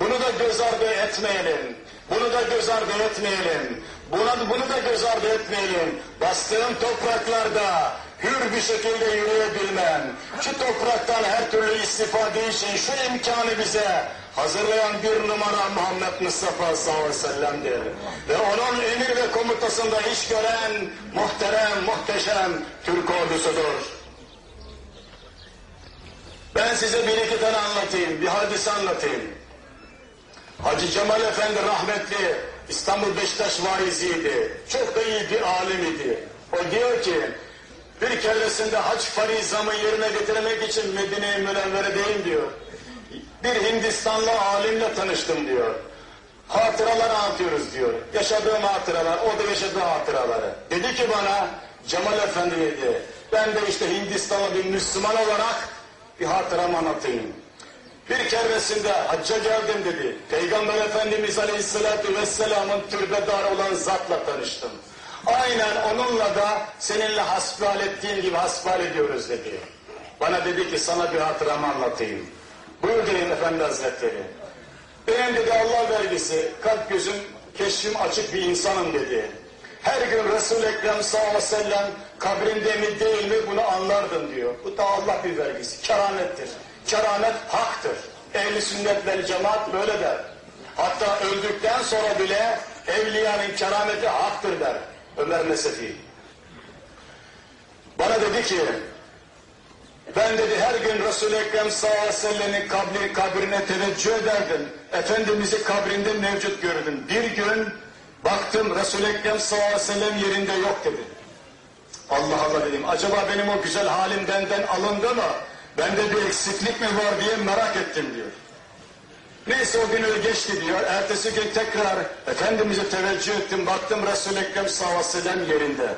Bunu da göz ardı etmeyelim. Bunu da göz ardı etmeyelim. Buna, bunu da göz ardı etmeyelim. Bastığım topraklarda hür bir şekilde yürüyebilmem, şu topraktan her türlü istifade için şu imkanı bize hazırlayan bir numara Muhammed Mustafa sallallahu aleyhi ve sellem'dir. Ve onun emir ve komutasında iş gören muhterem, muhteşem Türk ordusudur. Ben size bir iki tane anlatayım, bir hadise anlatayım. Hacı Cemal Efendi rahmetli İstanbul Beşiktaş vaiziydi. Çok da iyi bir alim idi. O diyor ki, bir keresinde hac farizamı yerine getirmek için Medine-i Münevvere'deyim diyor. Bir Hindistanlı alimle tanıştım diyor. Hatıralar anlatıyoruz diyor. Yaşadığım hatıralar, o da yaşadığı hatıraları. Dedi ki bana, Cemal Efendi dedi, ben de işte Hindistanlı bir Müslüman olarak bir hatıramı anlatayım. Bir keresinde hacca geldim dedi. Peygamber Efendimiz Aleyhisselatü Vesselam'ın türbedarı olan zatla tanıştım. Aynen onunla da seninle hasbihal ettiğin gibi hasbihal ediyoruz dedi. Bana dedi ki sana bir hatıramı anlatayım. Buyur dedim Efendi Hazretleri. Benim dedi Allah vergisi, kalp gözüm, keşfim açık bir insanım dedi. Her gün Resul-i Ekrem sallallahu aleyhi ve sellem kabrinde mi değil mi bunu anlardım diyor. Bu da Allah bir vergisi, keramettir. Keramet haktır. Ehli sünnet vel cemaat böyle der. Hatta öldükten sonra bile evliyanın kerameti haktır der. Ömer Nesefi. Bana dedi ki, ben dedi her gün Resul-i Ekrem sallallahu aleyhi kabrine teveccüh ederdim. Efendimiz'i kabrinde mevcut gördüm. Bir gün baktım Resul-i Ekrem sallallahu yerinde yok dedi. Allah Allah dedim. Acaba benim o güzel halim benden alındı mı? Bende bir eksiklik mi var diye merak ettim diyor. Neyse o gün öyle geçti diyor. Ertesi gün tekrar Efendimiz'e teveccüh ettim. Baktım Resul-i Ekrem sallallahu yerinde.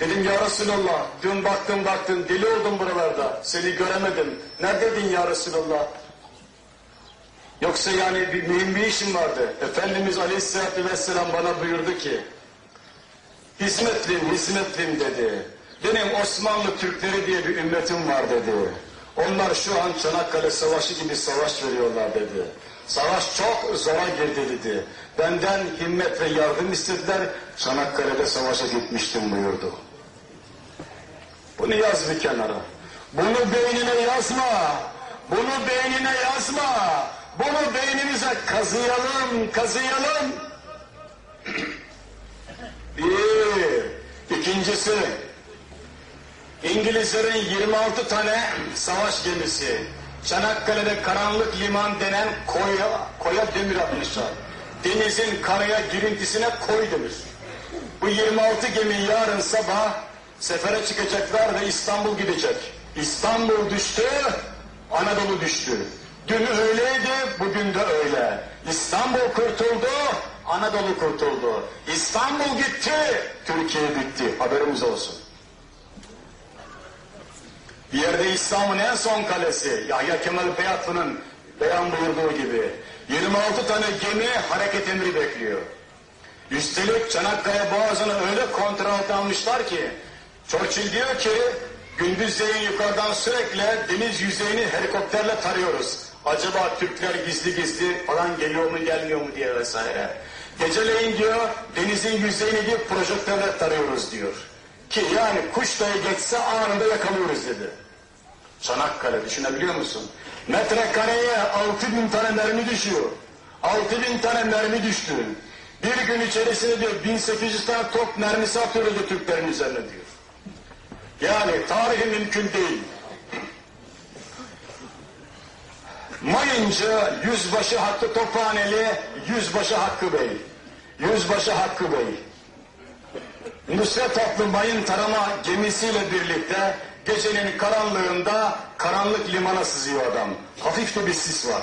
Dedim ya Resulallah, dün baktım baktım deli oldum buralarda, seni göremedim. Neredeydin ya Resulallah? Yoksa yani bir mühim bir işim vardı. Efendimiz Aleyhisselatü Vesselam bana buyurdu ki, hizmetlim, hizmetlim dedi. Benim Osmanlı Türkleri diye bir ümmetim var dedi. Onlar şu an Çanakkale Savaşı gibi savaş veriyorlar dedi. Savaş çok zora girdi dedi. Benden himmet ve yardım istediler. Çanakkale'de savaşa gitmiştim buyurdu. Bunu yaz bir kenara. Bunu beynine yazma. Bunu beynine yazma. Bunu beynimize kazıyalım, kazıyalım. Bir. İkincisi, İngilizlerin 26 tane savaş gemisi Çanakkale'de karanlık liman denen koya, koya demir atmışlar. Denizin karaya girintisine koy demir. Bu 26 gemi yarın sabah sefere çıkacaklar ve İstanbul gidecek. İstanbul düştü, Anadolu düştü. Dün öyleydi, bugün de öyle. İstanbul kurtuldu, Anadolu kurtuldu. İstanbul gitti, Türkiye bitti. Haberimiz olsun. Bir yerde İslam'ın en son kalesi, Yahya Kemal Beyatlı'nın beyan buyurduğu gibi 26 tane gemi hareket emri bekliyor. Üstelik Çanakkale Boğazı'nı öyle kontrol almışlar ki Churchill diyor ki gündüzleyin yukarıdan sürekli deniz yüzeyini helikopterle tarıyoruz. Acaba Türkler gizli gizli falan geliyor mu gelmiyor mu diye vesaire. Geceleyin diyor denizin yüzeyini diyor projektörle tarıyoruz diyor. Ki yani kuş dahi geçse anında yakalıyoruz dedi. Çanakkale düşünebiliyor musun? Metrekareye altı bin tane mermi düşüyor. 6000 tane mermi düştü. Bir gün içerisinde diyor 1800 tane top mermisi atıyordu Türklerin üzerine diyor. Yani tarihi mümkün değil. Mayınca Yüzbaşı Hakkı Tophaneli, Yüzbaşı Hakkı Bey. Yüzbaşı Hakkı Bey. Nusret adlı mayın tarama gemisiyle birlikte gecenin karanlığında karanlık limana sızıyor adam. Hafif de bir sis var.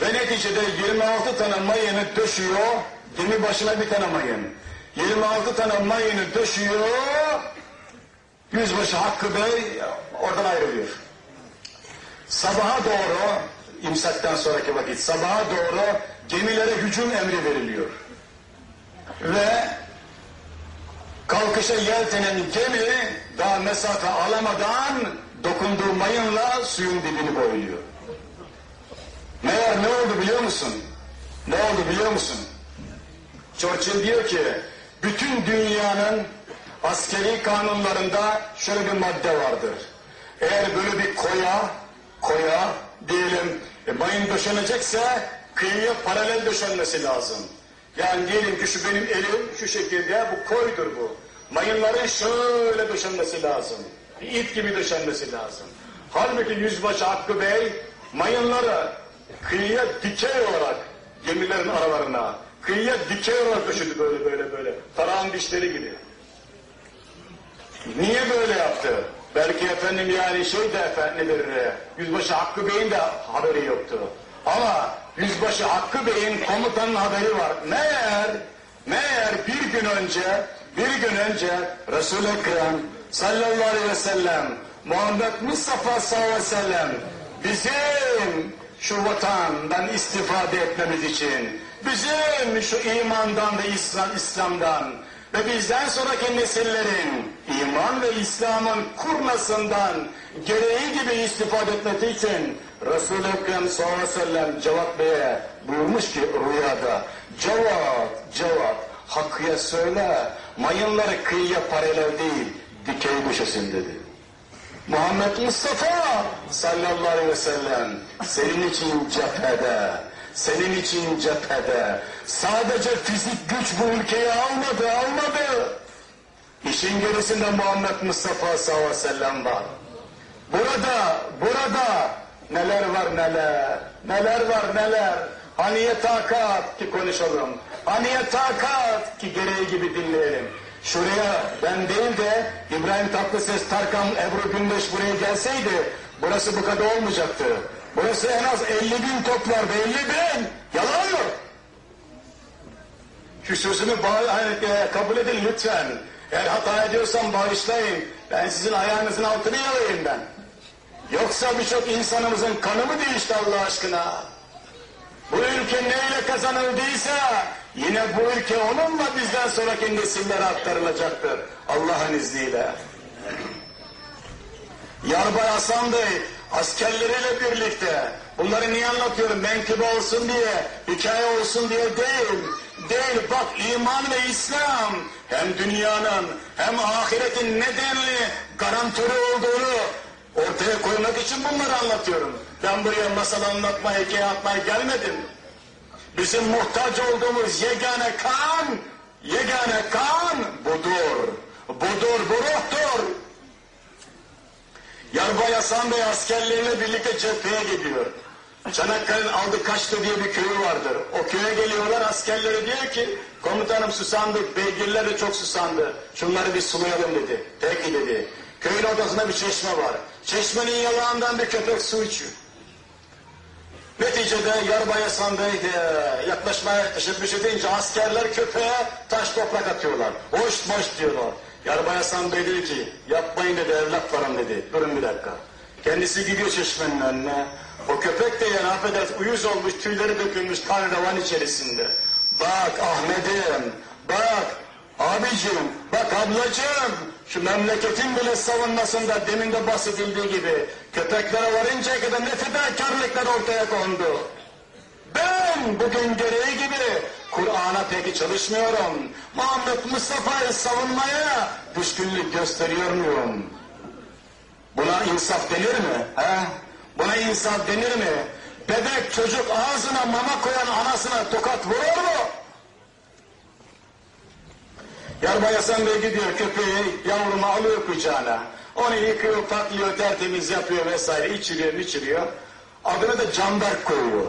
Ve neticede 26 tane mayını döşüyor, gemi başına bir tane mayın. 26 tane mayını döşüyor, Yüzbaşı Hakkı Bey oradan ayrılıyor. Sabaha doğru, imsaktan sonraki vakit, sabaha doğru gemilere hücum emri veriliyor. Ve kalkışa yeltenen gemi daha mesafe alamadan dokunduğu mayınla suyun dibini boyluyor. Meğer ne oldu biliyor musun? Ne oldu biliyor musun? Churchill diyor ki, bütün dünyanın askeri kanunlarında şöyle bir madde vardır. Eğer böyle bir koya, koya diyelim e, mayın döşenecekse kıyıya paralel döşenmesi lazım. Yani diyelim ki şu benim elim şu şekilde bu koydur bu. Mayınların şöyle döşenmesi lazım. Bir gibi döşenmesi lazım. Halbuki Yüzbaşı Hakkı Bey mayınları kıyıya dikey olarak gemilerin aralarına kıyıya dikey olarak döşedi böyle böyle böyle. Tarağın dişleri gibi. Niye böyle yaptı? Belki efendim yani şey de efendidir, Yüzbaşı Hakkı Bey'in de haberi yoktu. Ama Yüzbaşı Hakkı Bey'in komutanın haberi var. Meğer, meğer bir gün önce, bir gün önce Resul-i Ekrem sallallahu aleyhi ve sellem, Muhammed Mustafa sallallahu aleyhi ve sellem bizim şu vatandan istifade etmemiz için, bizim şu imandan ve İslam, İslam'dan ve bizden sonraki nesillerin iman ve İslam'ın kurmasından gereği gibi istifade etmesi için Resul-i Ekrem sallallahu aleyhi ve sellem Cevat Bey'e buyurmuş ki rüyada Cevat, Cevat Hakkı'ya söyle mayınları kıyıya paralel değil dikey düşesin dedi. Muhammed Mustafa sallallahu aleyhi ve sellem senin için cephede, senin için cephede sadece fizik güç bu ülkeyi almadı, almadı. İşin gerisinde Muhammed Mustafa sallallahu aleyhi ve sellem var. Burada, burada neler var neler, neler var neler. Haniye takat ki konuşalım. Haniye takat ki gereği gibi dinleyelim. Şuraya ben değil de İbrahim Tatlıses, Tarkan, Ebru Gündeş buraya gelseydi burası bu kadar olmayacaktı. Burası en az 50 bin toplardı, 50 bin. Yalan mı? Şu sözümü e, kabul edin lütfen. Eğer hata ediyorsam bağışlayın. Ben sizin ayağınızın altını yalayayım ben. Yoksa birçok insanımızın kanı mı değişti Allah aşkına? Bu ülke neyle kazanıldıysa yine bu ülke onunla bizden sonraki nesillere aktarılacaktır. Allah'ın izniyle. Yarbay Hasan Bey askerleriyle birlikte bunları niye anlatıyorum? Menkıbe olsun diye, hikaye olsun diye değil. Değil bak iman ve İslam hem dünyanın hem ahiretin nedenli garantörü olduğunu ortaya koymak için bunları anlatıyorum. Ben buraya masal anlatmaya, hikaye atmaya gelmedim. Bizim muhtaç olduğumuz yegane kan, yegane kan budur. Budur, bu ruhtur. Yarbay Hasan Bey askerleriyle birlikte cepheye gidiyor. Çanakkale'nin aldı kaçtı diye bir köyü vardır. O köye geliyorlar askerleri diyor ki komutanım susandık, beygirler de çok susandı. Şunları bir sulayalım dedi. Peki dedi. Köyün odasında bir çeşme var. Çeşmenin yalağından bir köpek su içiyor. Neticede Yarbay Hasan Bey de yaklaşmaya teşebbüs edince askerler köpeğe taş toprak atıyorlar. Hoş moş diyorlar. Yarbay Hasan Bey dedi ki yapmayın dedi evlatlarım dedi. Durun bir dakika. Kendisi gidiyor çeşmenin önüne. O köpek de yani affedersin uyuz olmuş tüyleri dökülmüş kan revan içerisinde. Bak Ahmet'im bak abicim bak ablacığım şu memleketin bile savunmasında demin de bahsedildiği gibi köpeklere varıncaya kadar ne fedakarlıklar ortaya kondu. Ben bugün gereği gibi Kur'an'a peki çalışmıyorum. Muhammed Mustafa'yı savunmaya düşkünlük gösteriyor muyum? Buna insaf denir mi? He? Buna insaf denir mi? bebek çocuk ağzına mama koyan anasına tokat vurur mu? Yarbay Hasan Bey gidiyor köpeği yavrumu alıyor kucağına. Onu yıkıyor, patlıyor, tertemiz yapıyor vesaire, içiriyor, içiriyor. Adını da Canberk koyuyor.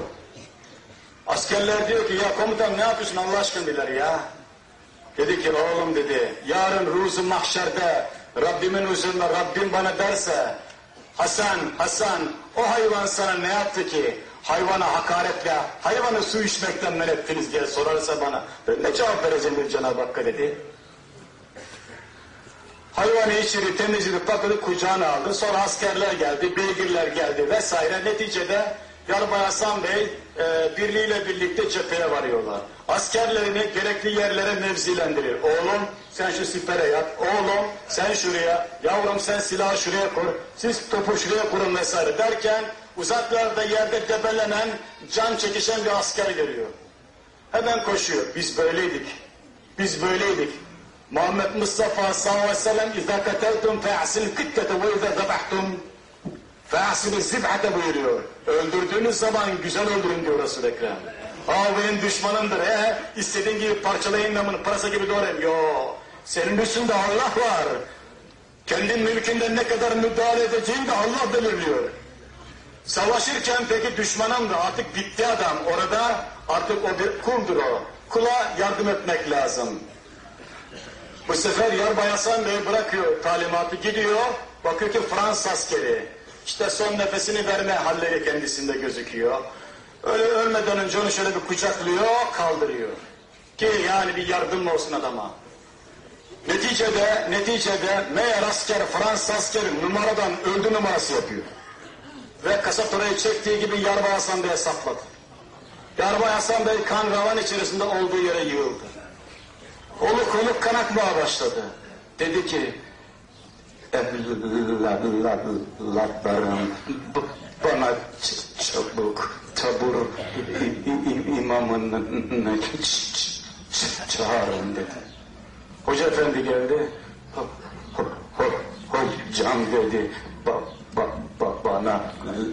Askerler diyor ki ya komutan ne yapıyorsun Allah aşkına bilir ya. Dedi ki oğlum dedi yarın ruzu mahşerde Rabbimin huzurunda Rabbim bana derse Hasan Hasan o hayvan sana ne yaptı ki hayvana hakaretle hayvanı su içmekten men ettiniz diye sorarsa bana ben ne cevap vereceğim Cenab-ı Hakk'a dedi. Hayvanı içeri temizledi, pakladı, kucağına aldı. Sonra askerler geldi, beygirler geldi vesaire. Neticede Yarbay Hasan Bey e, birliğiyle birlikte cepheye varıyorlar. Askerlerini gerekli yerlere mevzilendirir. Oğlum sen şu sipere yat, oğlum sen şuraya, yavrum sen silahı şuraya kur, siz topu şuraya kurun vesaire derken uzaklarda yerde debelenen, can çekişen bir asker görüyor. Hemen koşuyor. Biz böyleydik. Biz böyleydik. Muhammed Mustafa sallallahu aleyhi ve sellem اِذَا قَتَلْتُمْ فَاَحْسِنْ كِتَّةَ وَاِذَا ذَبَحْتُمْ فَاَحْسِنِ الزِّبْحَةَ buyuruyor. Öldürdüğünüz zaman güzel öldürün diyor Resul-i Ekrem. Aa benim düşmanımdır he. İstediğin gibi parçalayın namını pırasa gibi doğrayın. Yo. Senin üstünde Allah var. Kendin mülkünden ne kadar müdahale edeceğini de Allah belirliyor. Savaşırken peki düşmanım da artık bitti adam. Orada artık o bir kuldur o. Kula yardım etmek lazım. Bu sefer Yarbay Hasan Bey bırakıyor talimatı gidiyor. Bakıyor ki Fransız askeri. İşte son nefesini verme halleri kendisinde gözüküyor. Öyle ölmeden önce onu şöyle bir kucaklıyor, kaldırıyor. Ki yani bir yardım olsun adama. Neticede, neticede meğer asker, Fransız askeri numaradan öldü numarası yapıyor. Ve kasap orayı çektiği gibi Yarbay Hasan Bey'e sapladı. Yarbay Hasan Bey kan ravan içerisinde olduğu yere yığıldı. Oluk oluk kan akmaya başladı. Dedi ki, evlatlarım bana çabuk tabur imamını çağırın dedi. Hoca efendi geldi. Hocam dedi. Ba, ba, ba, bana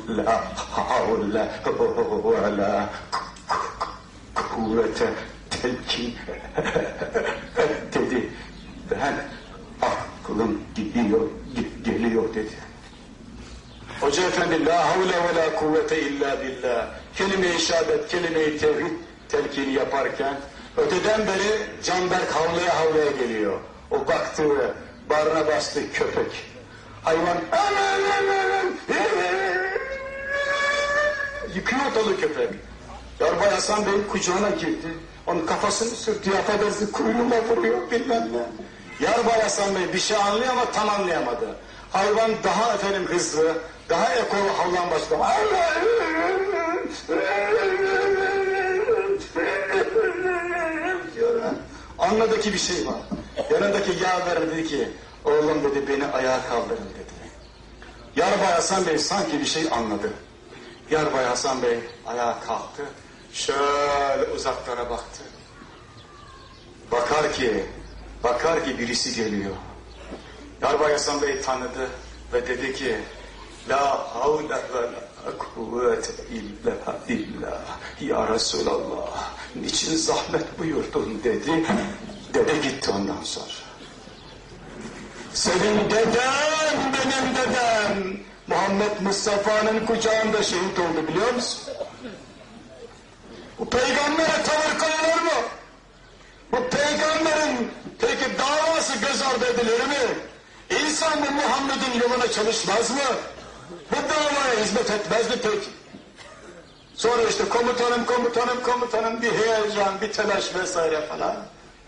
la havle ve la kuvvete telkin dedi. Ben aklım gidiyor, geliyor dedi. Hoca efendi la havle ve la kuvvete illa billah. Kelime-i şehadet, kelime-i tevhid telkini yaparken öteden beri Canberk havlaya havlaya geliyor. O baktı ve bağrına bastı köpek. Hayvan yıkıyor ortalığı köpek. Yarbay Hasan Bey kucağına girdi. Onun kafasını sürtüyor, affedersin kuyruğuna vuruyor bilmem ne. Yarbay Hasan Bey bir şey anlıyor ama tam anlayamadı. Hayvan daha efendim hızlı, daha ekolu havlan başladı. Anladı ki bir şey var. Yanındaki yaver dedi ki, oğlum dedi beni ayağa kaldırın dedi. Yarbay Hasan Bey sanki bir şey anladı. Yarbay Hasan Bey ayağa kalktı. Şöyle uzaklara baktı. Bakar ki, bakar ki birisi geliyor. Yarbay Hasan Bey tanıdı ve dedi ki, La havle ve la kuvvete illa billah. Ya Resulallah, niçin zahmet buyurdun dedi. Dede gitti ondan sonra. Senin deden benim dedem. Muhammed Mustafa'nın kucağında şehit oldu biliyor musun? Bu peygambere tavır koyulur mu? Bu peygamberin peki davası göz ardı edilir mi? İnsan bu Muhammed'in yoluna çalışmaz mı? Bu davaya hizmet etmez mi peki? Sonra işte komutanım, komutanım, komutanım bir heyecan, bir telaş vesaire falan.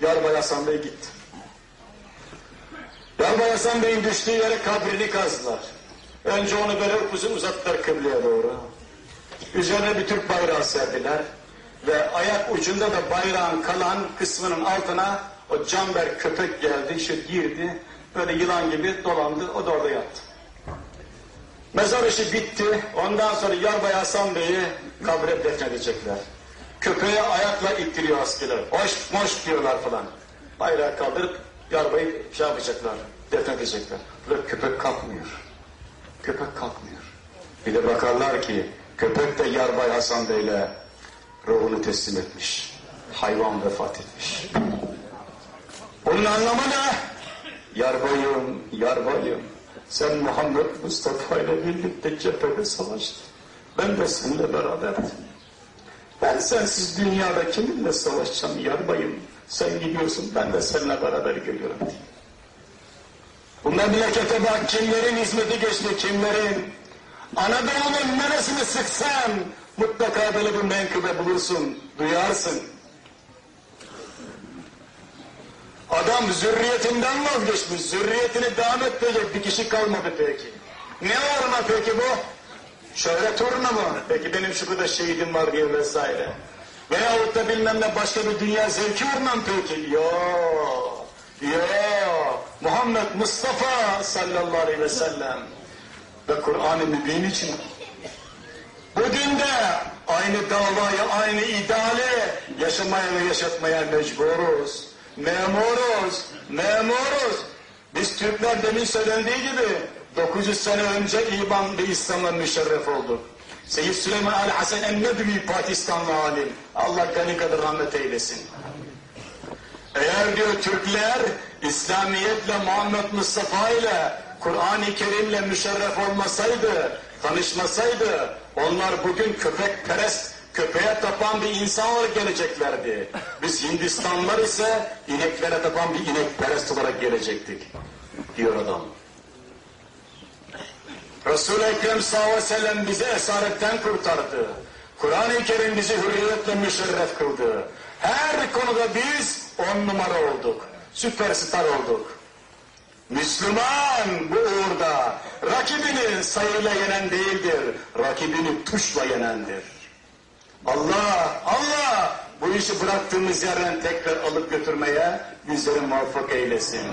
Yarbay Hasan Bey gitti. Yarbay Hasan Bey'in düştüğü yere kabrini kazdılar. Önce onu böyle uzun uzattılar kıbleye doğru. Üzerine bir Türk bayrağı serdiler. Ve ayak ucunda da bayrağın kalan kısmının altına o camber köpek geldi, işte girdi. Böyle yılan gibi dolandı, o da orada yattı. Mezar işi bitti. Ondan sonra Yarbay Hasan Bey'i kabre defnedecekler. Köpeği ayakla ittiriyor askerler. Hoş moş diyorlar falan. Bayrağı kaldırıp Yarbay'ı şey yapacaklar, defnedecekler. Böyle köpek kalkmıyor. Köpek kalkmıyor. Bir de bakarlar ki Köpek de Yarbay Hasan Bey'le ruhunu teslim etmiş. Hayvan vefat etmiş. Bunun anlamı ne? Yarbayım, yarbayım. Sen Muhammed Mustafa ile birlikte cephede savaştın. Ben de seninle beraberdim. Ben sensiz dünyada kiminle savaşacağım yarbayım. Sen gidiyorsun, ben de seninle beraber geliyorum. Bu memlekete bak kimlerin hizmeti geçti, kimlerin. Anadolu'nun neresini sıksan mutlaka böyle bir menkıbe bulursun, duyarsın. Adam zürriyetinden vazgeçmiş, zürriyetini devam ettirecek bir kişi kalmadı peki. Ne uğruna peki bu? Şöhret uğruna mı? Peki benim şu kadar şehidim var diye vesaire. Veyahut da bilmem ne başka bir dünya zevki uğruna mı peki? Yo, yo. Muhammed Mustafa sallallahu aleyhi ve sellem ve Kur'an-ı Mübin için Bugün de aynı davayı, aynı ideali yaşamaya ve yaşatmaya mecburuz. Memuruz, memuruz. Biz Türkler demin söylendiği gibi 900 sene önce iman ve İslam'la müşerref olduk. Seyyid Süleyman Ali Hasan Ennedvi Pakistanlı alim. Allah gani kadar rahmet eylesin. Eğer diyor Türkler İslamiyetle Muhammed Mustafa ile Kur'an-ı Kerim'le müşerref olmasaydı, tanışmasaydı onlar bugün köpek perest, köpeğe tapan bir insan olarak geleceklerdi. Biz Hindistanlılar ise ineklere tapan bir inek perest olarak gelecektik diyor adam. Resul-i Ekrem sallallahu aleyhi ve sellem bizi esaretten kurtardı. Kur'an-ı Kerim bizi hürriyetle müşerref kıldı. Her konuda biz on numara olduk. Süperstar olduk. Müslüman bu uğurda rakibini sayıyla yenen değildir. Rakibini tuşla yenendir. Allah, Allah bu işi bıraktığımız yerden tekrar alıp götürmeye bizleri muvaffak eylesin.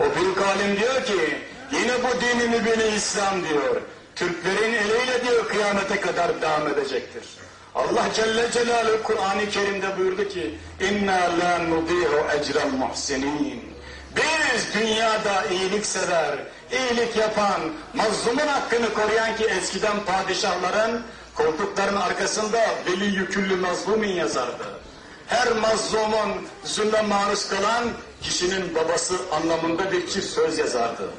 O büyük alim diyor ki yine bu dini mübini İslam diyor. Türklerin eliyle diyor kıyamete kadar devam edecektir. Allah Celle Celaluhu Kur'an-ı Kerim'de buyurdu ki inna la nudihu ecrel muhsinin. Biz dünyada iyilik sever, iyilik yapan, mazlumun hakkını koruyan ki eskiden padişahların koltukların arkasında veli yüküllü mazlumin yazardı. Her mazlumun zulme maruz kalan kişinin babası anlamında bir çift söz yazardı.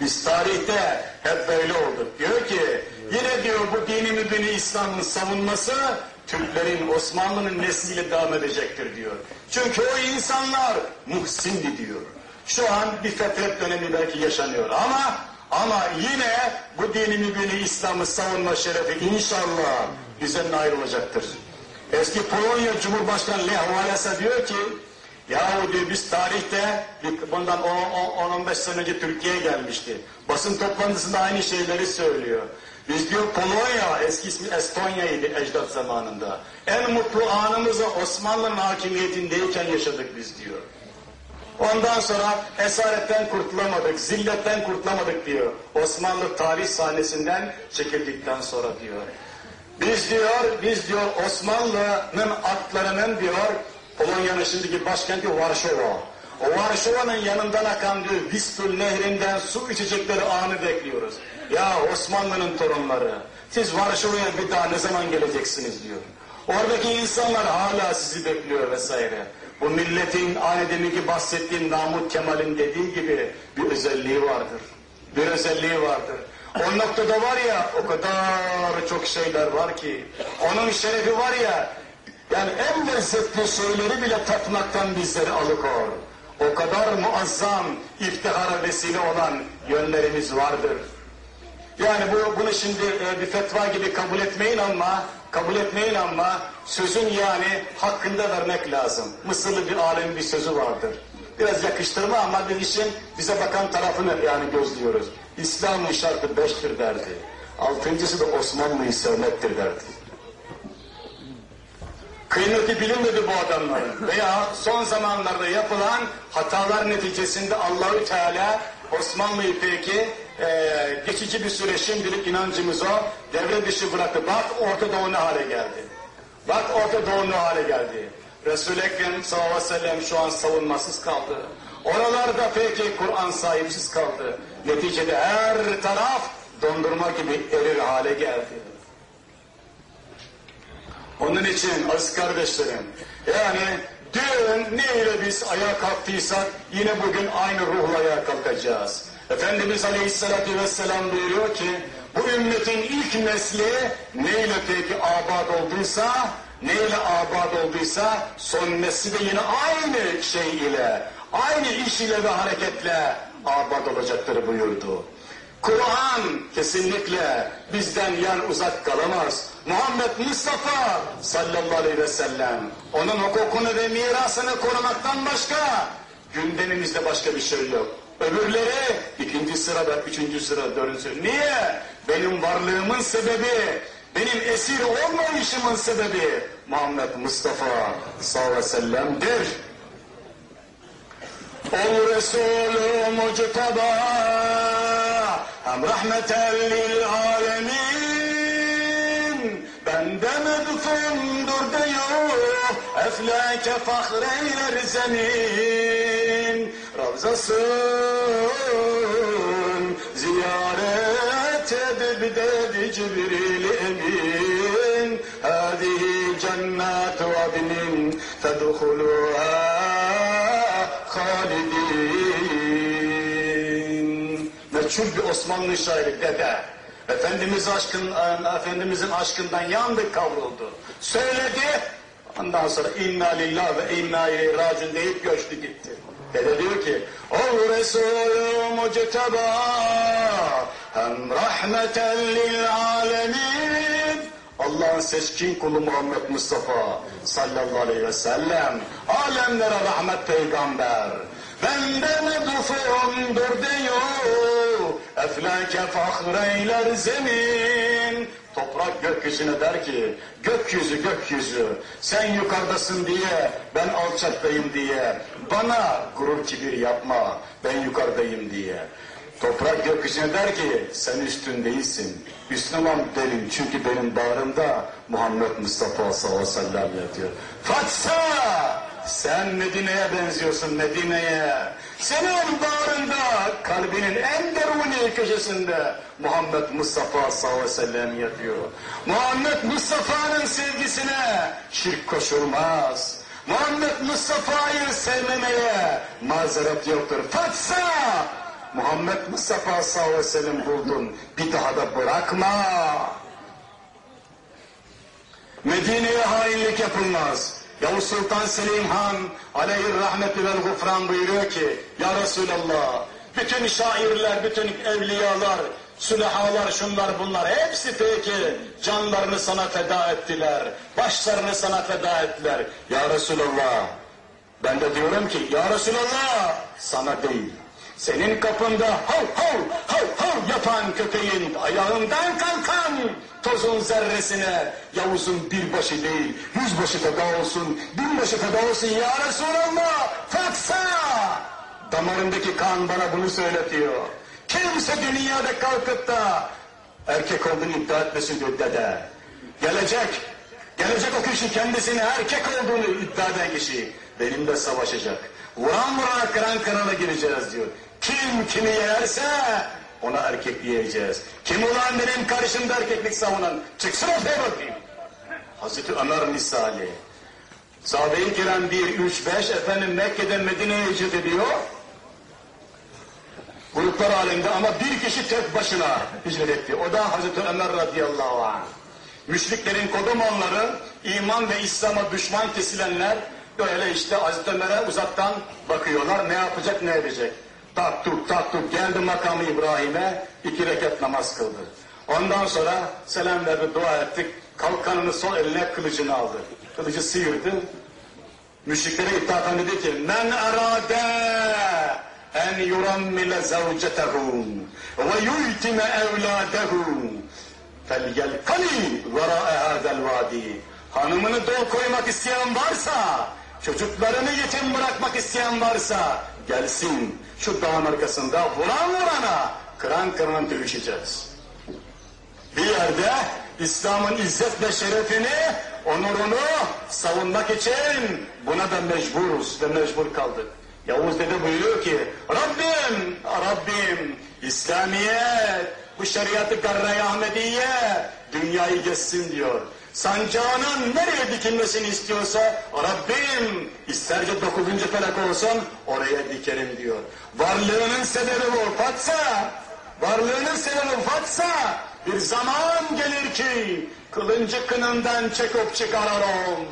Biz tarihte hep böyle olduk. Diyor ki yine diyor bu dini mübini İslam'ın savunması Türklerin Osmanlı'nın nesliyle devam edecektir diyor. Çünkü o insanlar muhsindi diyor. Şu an bir fetret dönemi belki yaşanıyor ama ama yine bu dini mübini İslam'ı savunma şerefi inşallah bize nail olacaktır. Eski Polonya Cumhurbaşkanı Lech Walesa diyor ki Yahu diyor biz tarihte bundan 10-15 sene önce Türkiye'ye gelmişti. Basın toplantısında aynı şeyleri söylüyor. Biz diyor Polonya, eski ismi Estonya'ydı ecdat zamanında. En mutlu anımızı Osmanlı'nın hakimiyetindeyken yaşadık biz diyor. Ondan sonra esaretten kurtulamadık, zilletten kurtulamadık diyor. Osmanlı tarih sahnesinden çekildikten sonra diyor. Biz diyor, biz diyor Osmanlı'nın atlarının diyor Polonya'nın şimdiki başkenti Varşova. O Varşova'nın yanından akan diyor Vistul nehrinden su içecekleri anı bekliyoruz. Ya Osmanlı'nın torunları, siz Varşova'ya bir daha ne zaman geleceksiniz diyor. Oradaki insanlar hala sizi bekliyor vesaire. Bu milletin aynı deminki bahsettiğim Namut Kemal'in dediği gibi bir özelliği vardır. Bir özelliği vardır. O noktada var ya o kadar çok şeyler var ki onun şerefi var ya yani en lezzetli şeyleri bile tatmaktan bizleri alıkor. O kadar muazzam iftihara vesile olan yönlerimiz vardır. Yani bu, bunu şimdi e, bir fetva gibi kabul etmeyin ama kabul etmeyin ama sözün yani hakkında vermek lazım. Mısırlı bir alemin bir sözü vardır. Biraz yakıştırma ama biz işin bize bakan tarafını yani gözlüyoruz. İslam'ın şartı beştir derdi. Altıncısı da Osmanlı'yı sevmektir derdi. Kıymeti bilinmedi bu adamların veya son zamanlarda yapılan hatalar neticesinde Allahü Teala Osmanlı'yı peki e, geçici bir süre şimdilik inancımız o devre dışı bıraktı. Bak Orta Doğu ne hale geldi. Bak Orta Doğu ne hale geldi. Resul-i Ekrem sallallahu aleyhi ve sellem şu an savunmasız kaldı. Oralarda peki Kur'an sahipsiz kaldı. Neticede her taraf dondurma gibi erir hale geldi. Onun için aziz kardeşlerim, yani dün ne ile biz ayağa kalktıysak yine bugün aynı ruhla ayağa kalkacağız. Efendimiz Aleyhisselatü Vesselam buyuruyor ki bu ümmetin ilk nesli neyle peki abad olduysa neyle abad olduysa son nesli de yine aynı şey ile aynı iş ile ve hareketle abad olacaktır buyurdu. Kur'an kesinlikle bizden yan uzak kalamaz. Muhammed Mustafa sallallahu aleyhi ve sellem onun hukukunu ve mirasını korumaktan başka gündemimizde başka bir şey yok. Öbürleri ikinci sırada, üçüncü sırada, dördüncü sırada. Niye? Benim varlığımın sebebi, benim esir olmayışımın sebebi Muhammed Mustafa sallallahu aleyhi ve sellem'dir. Ol Resulü Mucteba hem rahmeten lil alemin bende medfundur diyor eflake fahreyler zemin Ravzasın ziyaret edip dedi Cibril emin hadihi cennet adnin fedhuluha halidin. Meçhul bir Osmanlı şairi dede. Efendimiz aşkın, Efendimizin aşkından yandık kavruldu. Söyledi. Ondan sonra inna lillah ve inna ileyhi raciun deyip göçtü gitti. Dede diyor ki O Resulü mucteba hem rahmeten lil alemin Allah'ın seçkin kulu Muhammed Mustafa sallallahu aleyhi ve sellem alemlere rahmet peygamber bende medufumdur diyor eflake fahreyler zemin toprak gökyüzüne der ki gökyüzü gökyüzü sen yukarıdasın diye ben alçaktayım diye bana gurur kibir yapma ben yukarıdayım diye Toprak gökyüzüne der ki sen üstün değilsin. Üstün olan çünkü benim bağrımda Muhammed Mustafa sallallahu aleyhi ve sellem yatıyor. Fatsa sen Medine'ye benziyorsun Medine'ye. Senin bağrında kalbinin en deruni köşesinde Muhammed Mustafa sallallahu aleyhi ve sellem yatıyor. Muhammed Mustafa'nın sevgisine şirk koşulmaz. Muhammed Mustafa'yı sevmemeye mazeret yoktur. Fatsa Muhammed Mustafa sallallahu aleyhi ve sellem buldun. Bir daha da bırakma. Medine'ye hainlik yapılmaz. Yavuz Sultan Selim Han aleyhir rahmetü vel gufran buyuruyor ki Ya Resulallah bütün şairler, bütün evliyalar, sülahalar, şunlar bunlar hepsi peki canlarını sana feda ettiler. Başlarını sana feda ettiler. Ya Resulallah ben de diyorum ki ya Resulallah sana değil. Senin kapında hav hav hav hav yapan köpeğin ayağından kalkan tozun zerresine Yavuz'un bir başı değil yüz başı feda olsun bin başı feda olsun ya Resulallah faksa damarındaki kan bana bunu söyletiyor. Kimse dünyada kalkıp da erkek olduğunu iddia etmesin diyor dede. Gelecek, gelecek o kişi kendisini erkek olduğunu iddia eden kişi benimle savaşacak. Vuran vurana kıran kırana gireceğiz diyor. Kim kimi yerse ona erkek diyeceğiz. Kim ulan benim karşımda erkeklik savunan çıksın ortaya bakayım. Hazreti Ömer misali. Sahabe-i kiram 1, 3, 5 efendim Mekke'den Medine'ye hicret ediyor. Gruplar halinde ama bir kişi tek başına hicret etti. O da Hazreti Ömer radıyallahu anh. Müşriklerin kodomonları, iman ve İslam'a düşman kesilenler böyle işte Hazreti Ömer'e uzaktan bakıyorlar. Ne yapacak ne edecek. Taktuk taktuk geldi makamı İbrahim'e iki rekat namaz kıldı. Ondan sonra selam verdi dua ettik. Kalkanını sol eline kılıcını aldı. Kılıcı sıyırdı. Müşriklere ithafen dedi ki men erade en yurammile zavcetehu ve yuytime evladehu felyelkani vera'e hazel vadi hanımını dol koymak isteyen varsa çocuklarını yetim bırakmak isteyen varsa gelsin şu dağın arkasında vuran vurana kıran kıran dövüşeceğiz. Bir yerde İslam'ın izzet ve şerefini, onurunu savunmak için buna da mecburuz ve mecbur kaldık. Yavuz Dede buyuruyor ki Rabbim, Rabbim İslamiyet, bu şeriatı garra Ahmediye dünyayı geçsin diyor. Sancağının nereye dikilmesini istiyorsa Rabbim isterce dokuzuncu felak olsun oraya dikerim diyor. Varlığının sebebi bu Fatsa. Varlığının sebebi Fatsa. Bir zaman gelir ki kılıncı kınından çekip çıkarırım.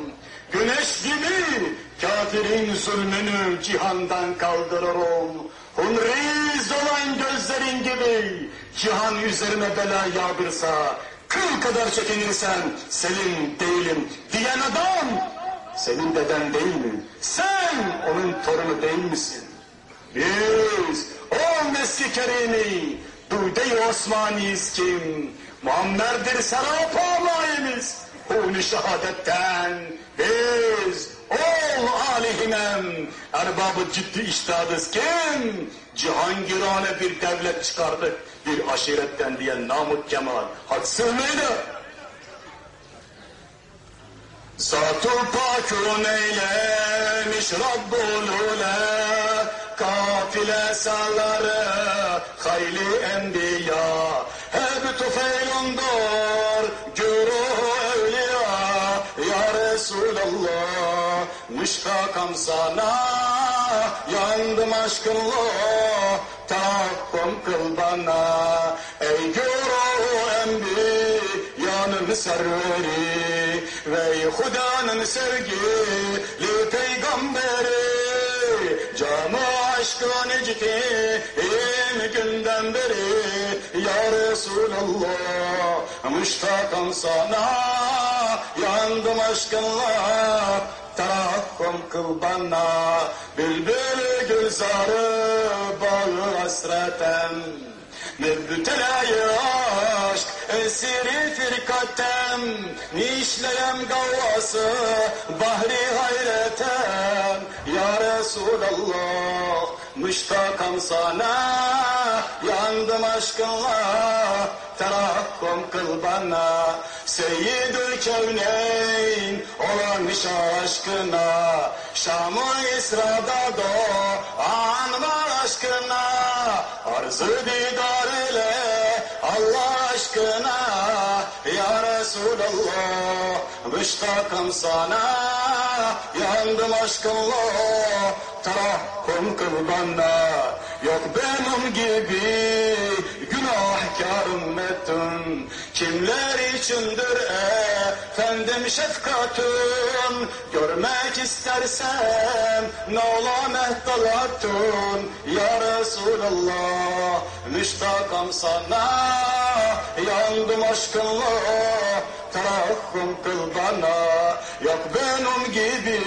Güneş gibi kafirin zulmünü cihandan kaldırırım. Hunriz olan gözlerin gibi cihan üzerine bela yağdırsa kıl kadar çekinirsen senin değilim diyen adam senin deden değil mi? Sen onun torunu değil misin? Biz o Meski Kerimi Duyde-i Osmaniyiz kim? Muammer'dir serapa mayemiz. Hûn-i şehadetten biz ol alihinem erbabı ciddi iştahız kim? Cihangirane bir devlet çıkardık bir aşiretten diyen Namık Kemal. Haksız mıydı? Zat-ı Pakun eylemiş Rabbul Ule Kafile salları hayli enbiya Hep tufeylundur güruh evliya Ya Resulallah müştakam sana Yandım aşkınla tahakküm kıl bana. Ey güruh enbiyanın serveri. Ve Huda'nın sevgili peygamberi. Camı aşkın ciddim günden beri. Ya Resulallah müştakam sana Yandım aşkınla Tahakküm kıl bana Bülbül gülzarı bağı hasretem Mübtelayı aşk esiri firkatem Nişleyem gavvası bahri hayretem Ya Resulallah müştakam sana Yandım aşkınla Terakküm kıl bana. Seyyidül Kevneyn olan aşkına Şam-ı İsra'da doğan var aşkına. Arzı didar ile Allah aşkına Ya Resulallah Müştakım sana Yandım aşkınla. Terahkum kıl bana Yok benim gibi günahkar ümmetin Kimler içindir efendim şefkatın Görmek istersem ne ola mehtalatın Ya Resulallah müştakam sana. Yandım aşkınla terahhüm kıl bana. Yok benim gibi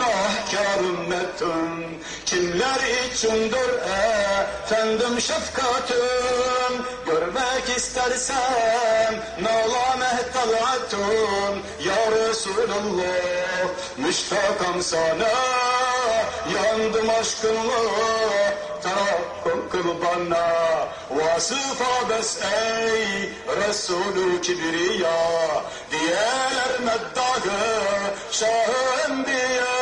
günahkar ümmetin Kimler içindir efendim şefkatın Görmek istersem ne ola mehtalatın Ya Resulallah müştakam sana Yandım aşkınla bana Vasıfa bes ey Resulü Kibriya! Diyeler meddahı Şah-ı Enbiya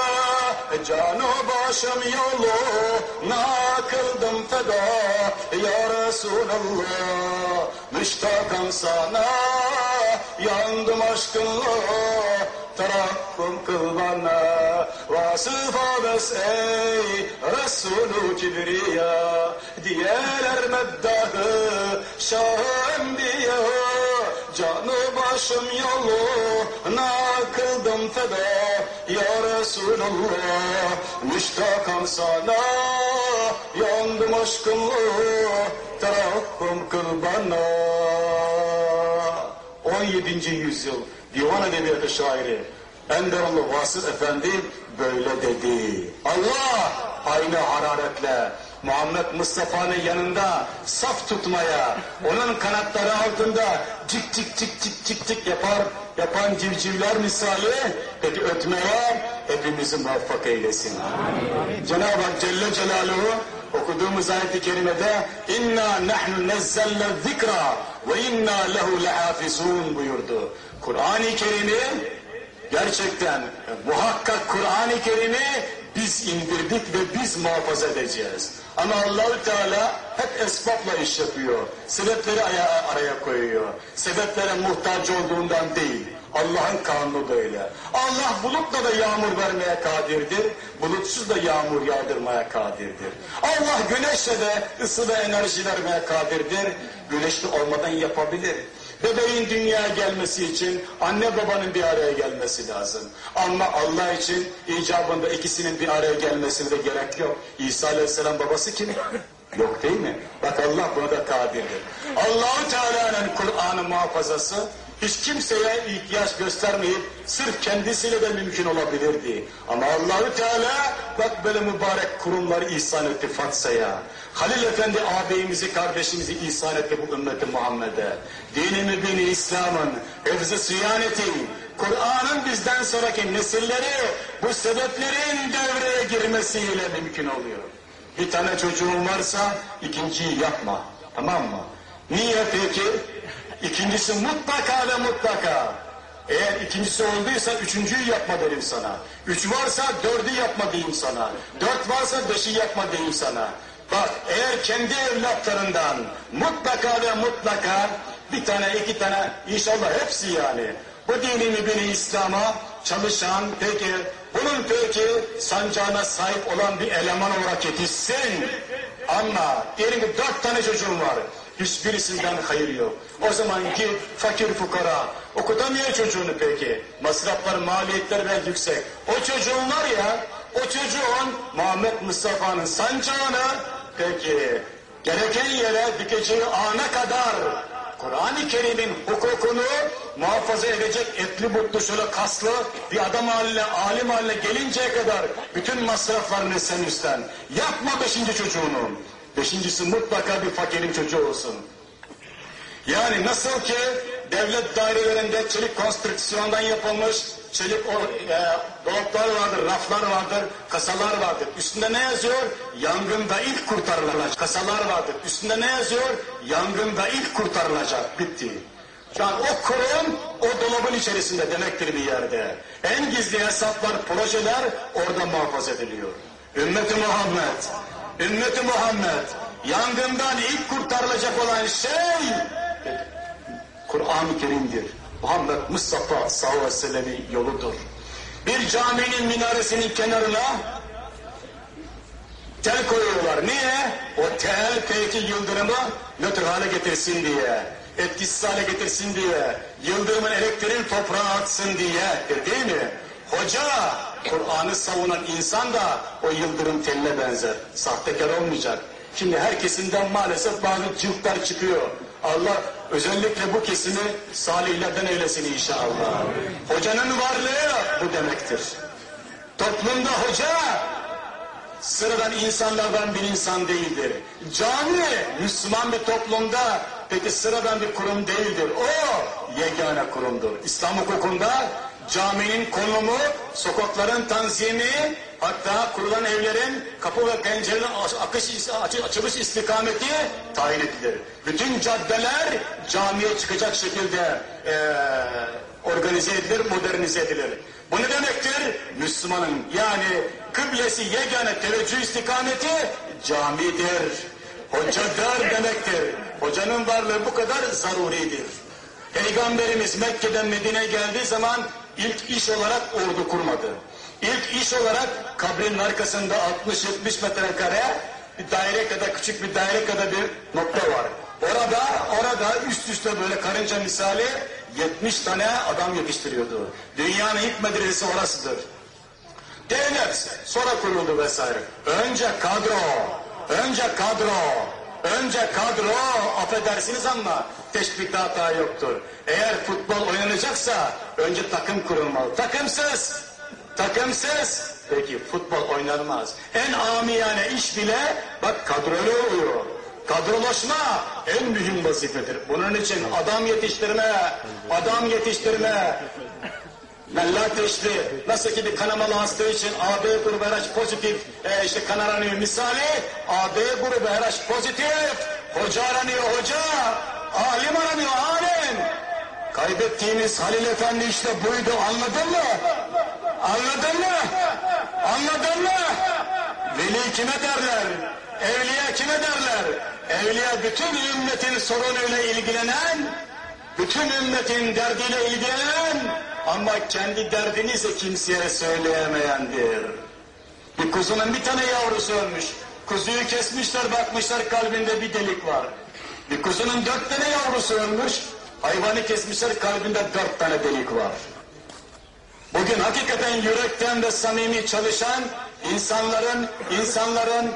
Canı başım yoluna kıldım feda Ya Resulallah. Müştakam sana Yandım aşkınla Kıl bana. Vasıfa bes ey Resulü Kibriya. Diyeler meddahı Şah-ı Enbiya. Canı başım yoluna kıldım feda Ya Resulallah Müştakam sana Yandım aşkınla Terakküm kıl bana. 17. yüzyıl divan edebiyatı şairi Enderallah Vasıf Efendi böyle dedi. Allah aynı hararetle Muhammed Mustafa'nın yanında saf tutmaya, onun kanatları altında cik cik cik cik cik cik yapar, yapan civcivler misali peki ötmeye hepimizi muvaffak eylesin. Cenab-ı Hak Celle Celaluhu okuduğumuz ayet-i kerimede inna nahnu nezzelne zikra ve inna lehu lehafizun buyurdu. Kur'an-ı Kerim'i gerçekten muhakkak Kur'an-ı Kerim'i biz indirdik ve biz muhafaza edeceğiz. Ama Allahü Teala hep esbabla iş yapıyor. Sebepleri aya- araya koyuyor. Sebeplere muhtaç olduğundan değil. Allah'ın kanunu böyle. Allah bulutla da yağmur vermeye kadirdir. Bulutsuz da yağmur yağdırmaya kadirdir. Allah güneşle de ısı ve enerji vermeye kadirdir. Güneşli olmadan yapabilir. Bebeğin dünyaya gelmesi için anne babanın bir araya gelmesi lazım. Ama Allah için icabında ikisinin bir araya gelmesine de gerek yok. İsa Aleyhisselam babası kim? Yok değil mi? Bak Allah buna da kadirdir. Allahu Teala'nın Kur'an'ı muhafazası hiç kimseye ihtiyaç göstermeyip sırf kendisiyle de mümkün olabilirdi. Ama Allahü Teala bak böyle mübarek kurumları ihsan etti Fatsa'ya. Halil Efendi ağabeyimizi, kardeşimizi ihsan etti bu ümmeti Muhammed'e. Dini mübini İslam'ın, hıfzı sıyaneti, Kur'an'ın bizden sonraki nesilleri bu sebeplerin devreye girmesiyle mümkün oluyor. Bir tane çocuğun varsa ikinciyi yapma. Tamam mı? Niye peki? İkincisi mutlaka ve mutlaka. Eğer ikincisi olduysa üçüncüyü yapma derim sana. Üç varsa dördü yapma diyeyim sana. Dört varsa beşi yapma diyeyim sana. Bak eğer kendi evlatlarından mutlaka ve mutlaka bir tane iki tane inşallah hepsi yani bu dini mübini İslam'a çalışan peki bunun peki sancağına sahip olan bir eleman olarak yetişsin. Ama diyelim ki dört tane çocuğum var. Hiçbirisinden hayır yok. O zaman git fakir fukara okutamıyor çocuğunu peki. Masraflar, maliyetler ve yüksek. O çocuğun var ya, o çocuğun Muhammed Mustafa'nın sancağını peki gereken yere dikeceği ana kadar Kur'an-ı Kerim'in hukukunu muhafaza edecek etli butlu kaslı bir adam haline, alim haline gelinceye kadar bütün masraflarını sen üstlen. Yapma beşinci çocuğunu. Beşincisi mutlaka bir fakirin çocuğu olsun. Yani nasıl ki devlet dairelerinde çelik konstrüksiyondan yapılmış çelik o, e, dolaplar vardır, raflar vardır, kasalar vardır. Üstünde ne yazıyor? Yangında ilk kurtarılacak. Kasalar vardır. Üstünde ne yazıyor? Yangında ilk kurtarılacak. Bitti. Yani o kurum o dolabın içerisinde demektir bir yerde. En gizli hesaplar, projeler orada muhafaza ediliyor. Ümmeti Muhammed, Ümmeti Muhammed, yangından ilk kurtarılacak olan şey Kur'an-ı Kerim'dir. Muhammed Mustafa sallallahu aleyhi ve sellem'in yoludur. Bir caminin minaresinin kenarına tel koyuyorlar. Niye? O tel peki yıldırımı nötr hale getirsin diye. Etkisiz hale getirsin diye. Yıldırımın elektriğin toprağa atsın diye. Değil mi? Hoca, Kur'an'ı savunan insan da o yıldırım teline benzer. Sahtekar olmayacak. Şimdi her kesimden maalesef bazı cılklar çıkıyor. Allah özellikle bu kesimi salihlerden eylesin inşallah. Hocanın varlığı bu demektir. Toplumda hoca sıradan insanlardan bir insan değildir. Cami Müslüman bir toplumda peki sıradan bir kurum değildir. O yegane kurumdur. İslam hukukunda caminin konumu, sokakların tanzimi, hatta kurulan evlerin kapı ve pencerelerin akış, açı- açılış istikameti tayin edilir. Bütün caddeler camiye çıkacak şekilde eee, organize edilir, modernize edilir. Bu ne demektir? Müslümanın yani kıblesi yegane teveccüh istikameti camidir. Hocadır demektir. Hocanın varlığı bu kadar zaruridir. Peygamberimiz Mekke'den Medine'ye geldiği zaman ilk iş olarak ordu kurmadı. İlk iş olarak kabrin arkasında 60-70 metrekare bir daire kadar küçük bir daire kadar bir nokta var. Orada orada üst üste böyle karınca misali 70 tane adam yetiştiriyordu. Dünyanın ilk medresesi orasıdır. Devlet sonra kuruldu vesaire. Önce kadro, önce kadro, önce kadro affedersiniz ama teşbihte hata yoktur. Eğer futbol oynanacaksa önce takım kurulmalı. Takımsız, takımsız peki futbol oynanmaz. En amiyane iş bile bak kadrolu oluyor. Kadrolaşma en mühim vazifedir. Bunun için adam yetiştirme, adam yetiştirme, Mella teşri, nasıl ki bir kanamalı hasta için AB grubu RH pozitif, e, işte kan aranıyor misali, AB grubu RH pozitif, hoca aranıyor hoca, alim aranıyor alim. Kaybettiğimiz Halil Efendi işte buydu anladın mı? Anladın mı? Anladın mı? Veli kime derler? Evliya kime derler? Evliya bütün ümmetin sorunuyla ilgilenen, bütün ümmetin derdiyle ilgilenen ama kendi derdini kimseye söyleyemeyendir. Bir kuzunun bir tane yavrusu ölmüş. Kuzuyu kesmişler bakmışlar kalbinde bir delik var. Bir kuzunun dört tane yavrusu ölmüş. Hayvanı kesmişler kalbinde dört tane delik var. Bugün hakikaten yürekten ve samimi çalışan insanların, insanların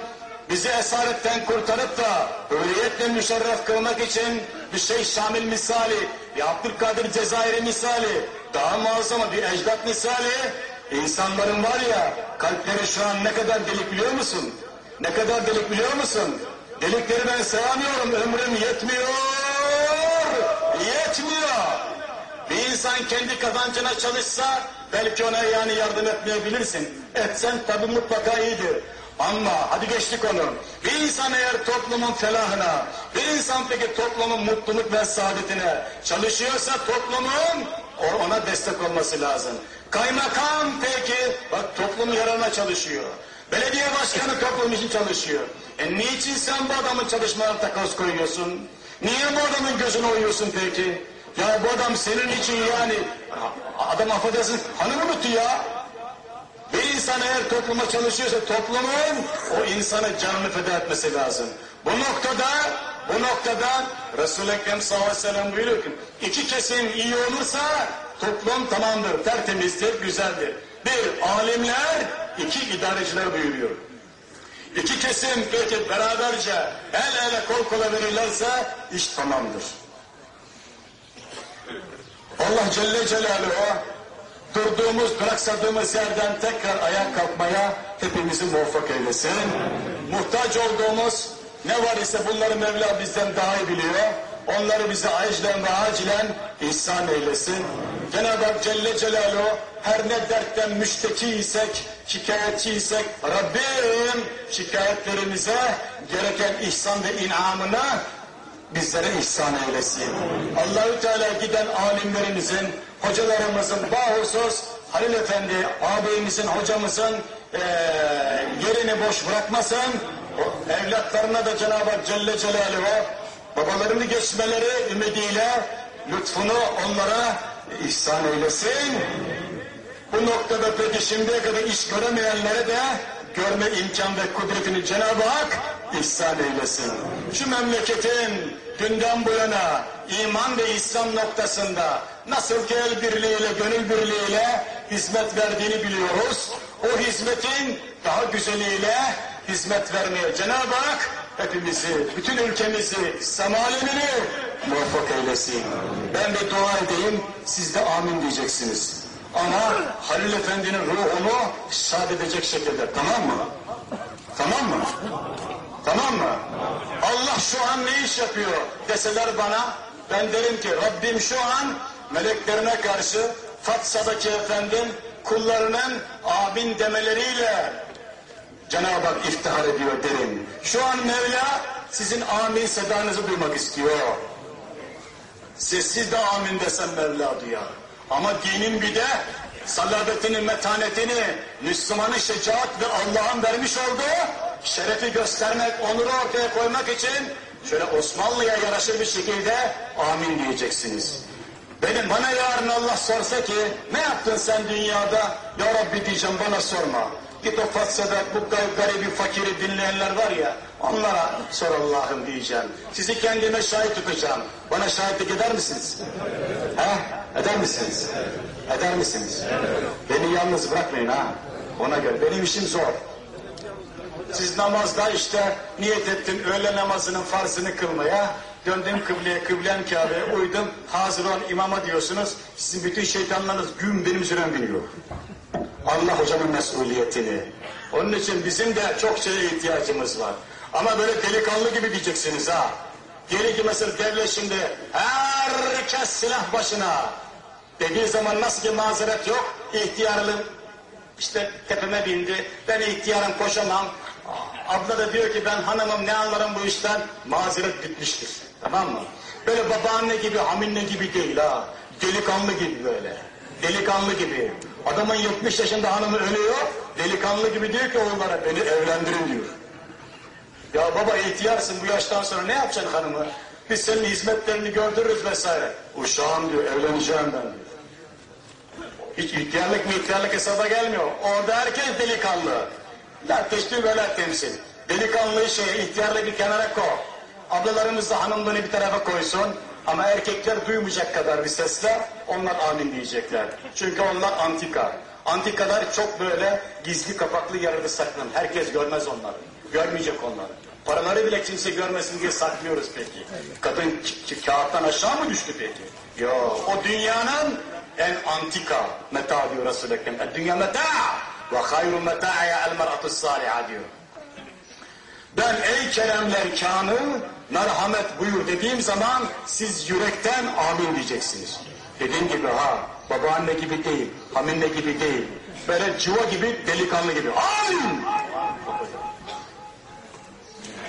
bizi esaretten kurtarıp da hürriyetle müşerref kılmak için bir şey Şamil misali, bir Abdülkadir Cezayir'i misali, daha muazzama bir ecdat misali, insanların var ya kalpleri şu an ne kadar delik biliyor musun? Ne kadar delik biliyor musun? Delikleri ben sayamıyorum, ömrüm yetmiyor, yetmiyor. Bir insan kendi kazancına çalışsa belki ona yani yardım etmeyebilirsin. Etsen tabi mutlaka iyidir. Ama hadi geçtik onu. Bir insan eğer toplumun felahına, bir insan peki toplumun mutluluk ve saadetine çalışıyorsa toplumun ona destek olması lazım. Kaymakam peki bak toplumun yararına çalışıyor. Belediye başkanı toplum için çalışıyor. E niçin sen bu adamın çalışmalarına takoz koyuyorsun? Niye bu adamın gözüne oyuyorsun peki? Ya bu adam senin için yani adam affedersin hanım unuttu ya. Bir insan eğer topluma çalışıyorsa toplumun o insanı canını feda etmesi lazım. Bu noktada bu noktada Resul-i Ekrem sallallahu aleyhi ve sellem buyuruyor ki iki kesim iyi olursa toplum tamamdır, tertemizdir, güzeldir. Bir alimler, iki idareciler buyuruyor. İki kesim peki beraberce el ele kol kola verirlerse iş tamamdır. Allah Celle Celaluhu durduğumuz, duraksadığımız yerden tekrar ayağa kalkmaya hepimizi muvaffak eylesin. Muhtaç olduğumuz ne var ise bunları Mevla bizden daha iyi biliyor. Onları bize acilen ve acilen ihsan eylesin. Cenab-ı Hak Celle Celaluhu her ne dertten müşteki isek, şikayetçi isek Rabbim şikayetlerimize gereken ihsan ve inamına bizlere ihsan eylesin. Allahü Teala giden alimlerimizin, hocalarımızın bahusus Halil Efendi ağabeyimizin, hocamızın eee, yerini boş bırakmasın. O evlatlarına da Cenab-ı Hak Celle Celaluhu babalarını geçmeleri ümidiyle lütfunu onlara ihsan eylesin. Bu noktada peki şimdiye kadar iş göremeyenlere de görme imkan ve kudretini Cenab-ı Hak ihsan eylesin. Şu memleketin dünden bu yana iman ve İslam noktasında nasıl ki el birliğiyle, gönül birliğiyle hizmet verdiğini biliyoruz. O hizmetin daha güzeliyle hizmet vermeye Cenab-ı Hak hepimizi, bütün ülkemizi, İslam alemini muvaffak eylesin. Ben de dua edeyim, siz de amin diyeceksiniz. Ama Halil Efendi'nin ruhunu şad edecek şekilde tamam mı? Tamam mı? Tamam mı? Allah şu an ne iş yapıyor deseler bana ben derim ki Rabbim şu an meleklerine karşı Fatsa'daki efendim kullarının amin demeleriyle Cenab-ı Hak iftihar ediyor derim. Şu an Mevla sizin amin sedanızı duymak istiyor. Sessiz de amin desem Mevla duyar. Ama dinin bir de salabetini, metanetini, Müslümanın şecaat ve Allah'ın vermiş olduğu şerefi göstermek, onuru ortaya koymak için şöyle Osmanlı'ya yaraşır bir şekilde amin diyeceksiniz. Benim bana yarın Allah sorsa ki ne yaptın sen dünyada? Ya Rabbi diyeceğim bana sorma. Git o Fatsa'da bu gar- garibi fakiri dinleyenler var ya onlara sor Allah'ım diyeceğim. Sizi kendime şahit tutacağım. Bana şahitlik eder misiniz? He? Eder misiniz? Eder misiniz? Beni yalnız bırakmayın ha. Ona göre benim işim zor. Siz namazda işte niyet ettin öğle namazının farzını kılmaya, döndüm kıbleye, kıblen Kabe'ye uydum, hazır ol imama diyorsunuz. Sizin bütün şeytanlarınız gün benim üzerime biniyor. Allah hocamın mesuliyetini. Onun için bizim de çok şeye ihtiyacımız var. Ama böyle delikanlı gibi diyeceksiniz ha. Diyelim ki mesela devlet şimdi herkes silah başına dediği zaman nasıl ki mazeret yok, ihtiyarlığın işte tepeme bindi, ben ihtiyarım koşamam. Abla da diyor ki ben hanımım ne anlarım bu işten, mazeret bitmiştir. Tamam mı? Böyle babaanne gibi, haminle gibi değil ha. Delikanlı gibi böyle. Delikanlı gibi. Adamın 70 yaşında hanımı ölüyor, delikanlı gibi diyor ki oğullara beni evlendirin diyor. Ya baba ihtiyarsın bu yaştan sonra ne yapacaksın hanımı? Biz senin hizmetlerini gördürürüz vesaire. Uşağım diyor evleneceğim ben diyor. Hiç ihtiyarlık mı ihtiyarlık hesaba gelmiyor. Orada herkes delikanlı. La teşbih ve la temsil. Delikanlıyı şey, ihtiyarlığı bir kenara koy. Ablalarımız da hanımlığını bir tarafa koysun. Ama erkekler duymayacak kadar bir sesle onlar amin diyecekler. Çünkü onlar antika. Antikalar çok böyle gizli kapaklı yerde saklanır. Herkes görmez onları. Görmeyecek onları. Paraları bile kimse görmesin diye saklıyoruz peki. Kadın kağıttan aşağı mı düştü peki? Yo, o dünyanın en antika meta diyor Resul-i Ekrem. Dünya meta ve hayru meta'ya el mer'atu saliha diyor. Ben ey keremler kanı merhamet buyur dediğim zaman siz yürekten amin diyeceksiniz. Dediğim gibi ha babaanne gibi değil, haminle gibi değil. Böyle civa gibi delikanlı gibi. Amin!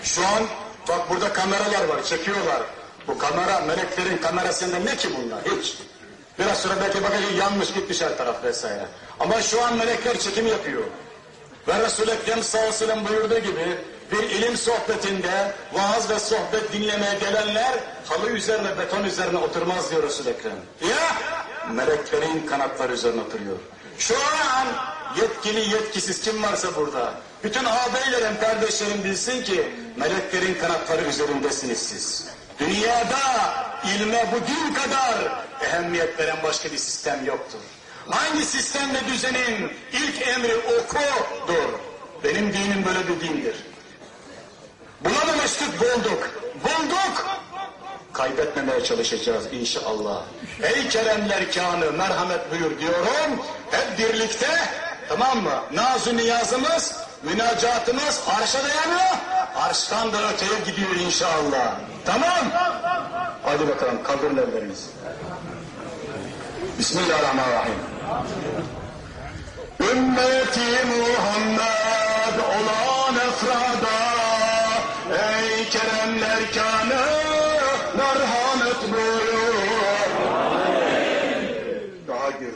Şu an bak burada kameralar var çekiyorlar. Bu kamera meleklerin kamerasında ne ki bunlar hiç. Biraz sonra belki bakacak yanmış gitmiş her taraf vesaire. Ama şu an melekler çekim yapıyor. Ve Resul-i Ekrem sallallahu buyurduğu gibi bir ilim sohbetinde vaaz ve sohbet dinlemeye gelenler halı üzerine beton üzerine oturmaz diyor Resul-i Ekrem. Ya meleklerin kanatları üzerine oturuyor. Şu an yetkili yetkisiz kim varsa burada bütün ağabeylerim kardeşlerim bilsin ki meleklerin kanatları üzerindesiniz siz. Dünyada ilme bu din kadar ehemmiyet veren başka bir sistem yoktur. Hangi sistem ve düzenin ilk emri okudur. Benim dinim böyle bir dindir. Bulamamıştık bulduk. Bulduk. Kaybetmemeye çalışacağız inşallah. Ey keremler kanı merhamet buyur diyorum. Hep birlikte tamam mı? Nazı niyazımız, münacatımız arşa dayanıyor. Arştan da öteye gidiyor inşallah. Tamam. Hadi bakalım kaldırın ellerinizi. Bismillahirrahmanirrahim. Ümmeti Muhammed olan efrada Ey keremler kanı merhamet buyur Daha gür,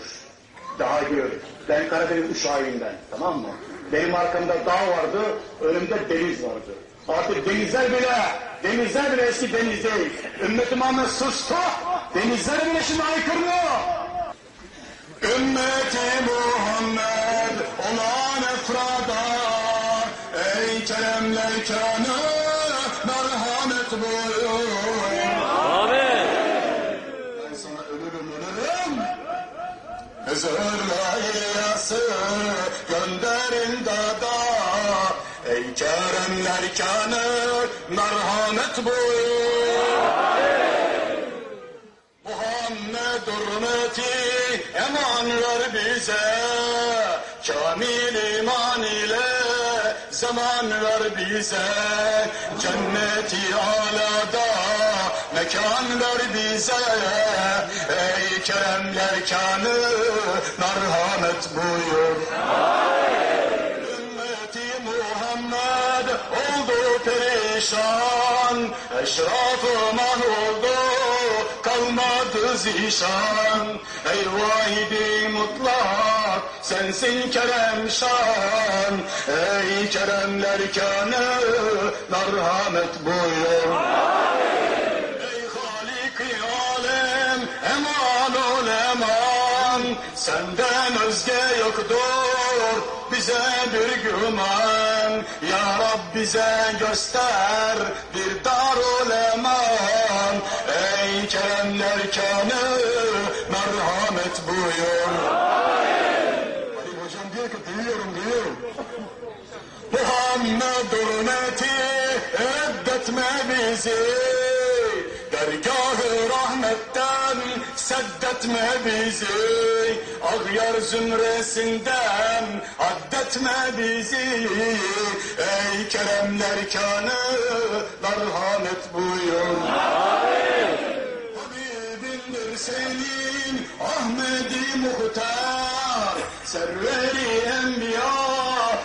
daha gür Ben Karadeniz uşağıyım ben tamam mı? Benim arkamda dağ vardı, önümde deniz vardı. Artık denizler bile, denizler bile eski deniz değil. Ümmeti Muhammed sustu, denizler bile şimdi haykırıyor. Ümmeti Muhammed olan efrada Ey keremler kanı Hızırla İlyas'ı gönderin dada. Ey keremler kanı merhamet buyur. Muhammed hürmeti eman ver bize. Kamil iman ile zaman ver bize. Cenneti alada mekan ver bize Ey keremler kanı merhamet buyur. Ümmeti Muhammed oldu perişan Eşrafı man oldu kalmadı zişan. Ey vahidi mutlak sensin kerem şan. Ey keremler kanı merhamet buyur. Ey Senden özge yoktur bize bir güman. Ya Rab bize göster bir darul eman. Ey keremler kanı merhamet buyur. Ali hocam diyor ki duyuyorum duyuyorum Muhammed hürmeti reddetme bizi seddetme bizi Ağyar zümresinden addetme bizi. Ey keremler kanı merhamet buyur. Habibindir senin Ahmedi Muhtar. Serveri Enbiya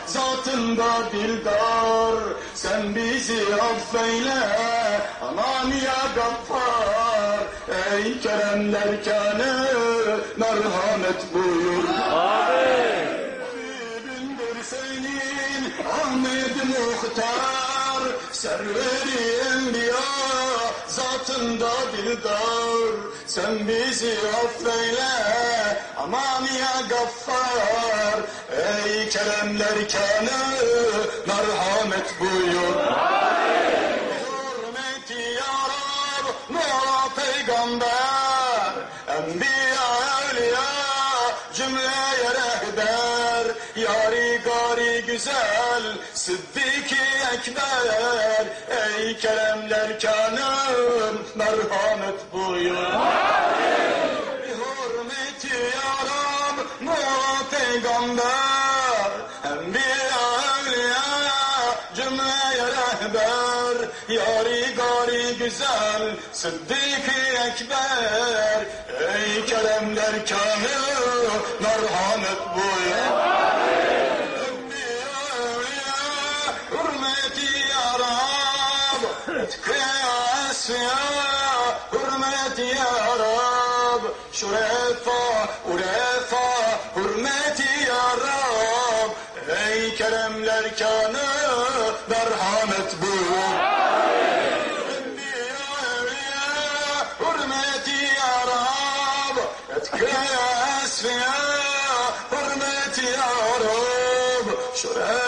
zatında dildar. Sen bizi affeyle aman ya gaffar ey Kerem derkane merhamet buyur. Amin. Habibindir senin Ahmet Muhtar, serveri enbiya, zatında dildar. Sen bizi affeyle, aman ya gaffar. Ey Kerem derkane merhamet buyur. Amin. Güzel Sıddık-ı Ekber. Ey keremler kanım Merhamet buyur Hürmeti ya Rab Nura peygamber. Enbiya evliya Cümleye rehber. Yari gari güzel Sıddık-ı Ekber. Ey keremler kanı Etkıya esya Hürmeti ya Rab. Şurefa urefa Hürmeti ya Rab. Ey keremler kanı Merhamet buyur Hürmeti ya Rab. Esfiya Hürmeti ya Rab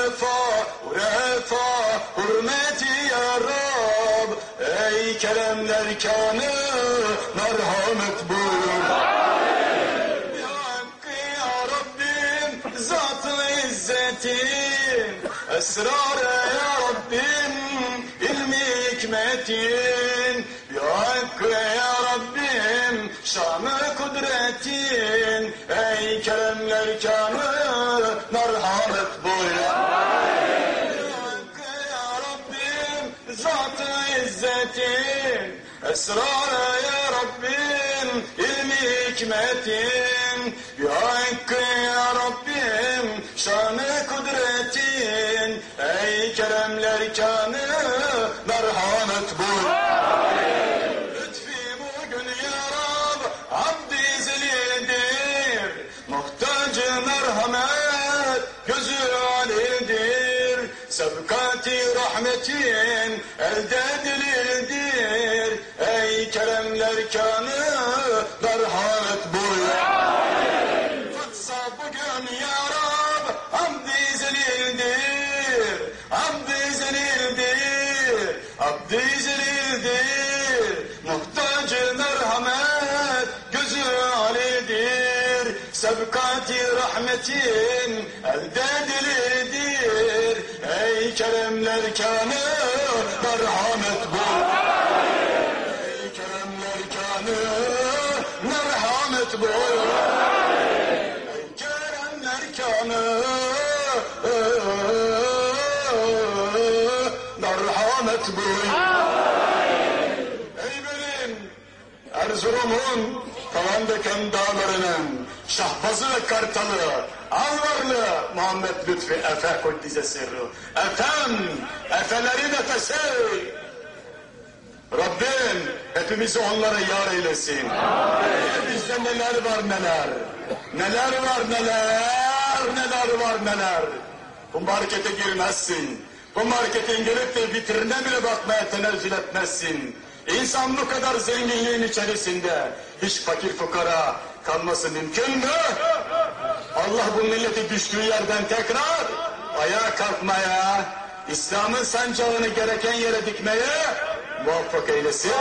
izzetin Esrar ya Rabbim ilmi hikmetin. Ya Hakkı ya Rabbim Şanı kudretin. Ey keremler kanı Merhamet buyur. Zat-ı izzetin. Esrar ya Rabbim ilmi hikmetin. Ya Hakkı ya Rabbim Şanı kudretin Ey keremler kanı Merhamet buyur. Lütfi bugün ya Rab Abdi zelidir Muhtacı merhamet Gözü alidir Sebkati rahmetin Elde dilirdir Ey keremler kanı Merhamet Sebkati rahmetin Elde dilidir Ey keremler kanı Merhamet bul. Ey keremler kanı Merhamet bul. Ey keremler kanı Merhamet bul. Ey benim Erzurum'un Talandöken dağlarının Şahbazı ve Kartalı Alvarlı Muhammed Lütfi Efe Kuddise Sirru Efem Efelerin efesi Rabbim hepimizi onlara yar eylesin. Bizde neler var neler. Neler var neler. Neler var neler. Bu markete girmezsin. Bu marketin girip de vitrine bile bakmaya tenezzül etmezsin. İnsan bu kadar zenginliğin içerisinde hiç fakir fukara kalması mümkün mü? Allah bu milleti düştüğü yerden tekrar ayağa kalkmaya, İslam'ın sancağını gereken yere dikmeye muvaffak eylesin.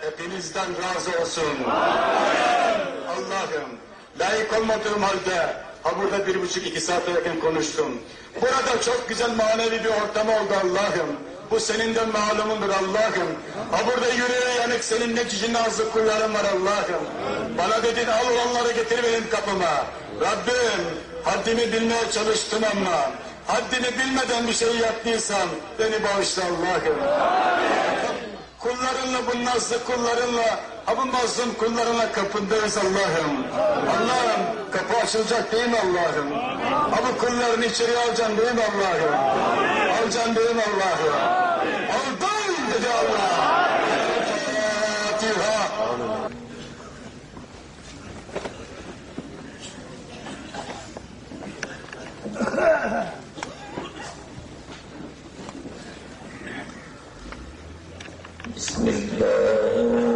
Hepinizden razı olsun. Allah'ım layık olmadığım halde ha burada bir buçuk iki saate yakın konuştum. Burada çok güzel manevi bir ortam oldu Allah'ım. Bu senin de malumundur Allah'ım. Ha burada yüreği yanık senin ne cici nazlı kulların var Allah'ım. Bana dedin al olanları getir benim kapıma. Rabbim haddimi bilmeye çalıştım ama haddini bilmeden bir şey yaptıysam beni bağışla Allah'ım. Kullarınla bu nazlı kullarınla Abu Abunmazdım kullarına kapındayız Allah'ım. Allah'ım kapı açılacak değil mi Allah'ım? Abi kullarını içeriye alacaksın değil mi Allah'ım? Alacaksın değil mi Allah'ım? Aldın dedi Allah. Fatiha. Bismillah.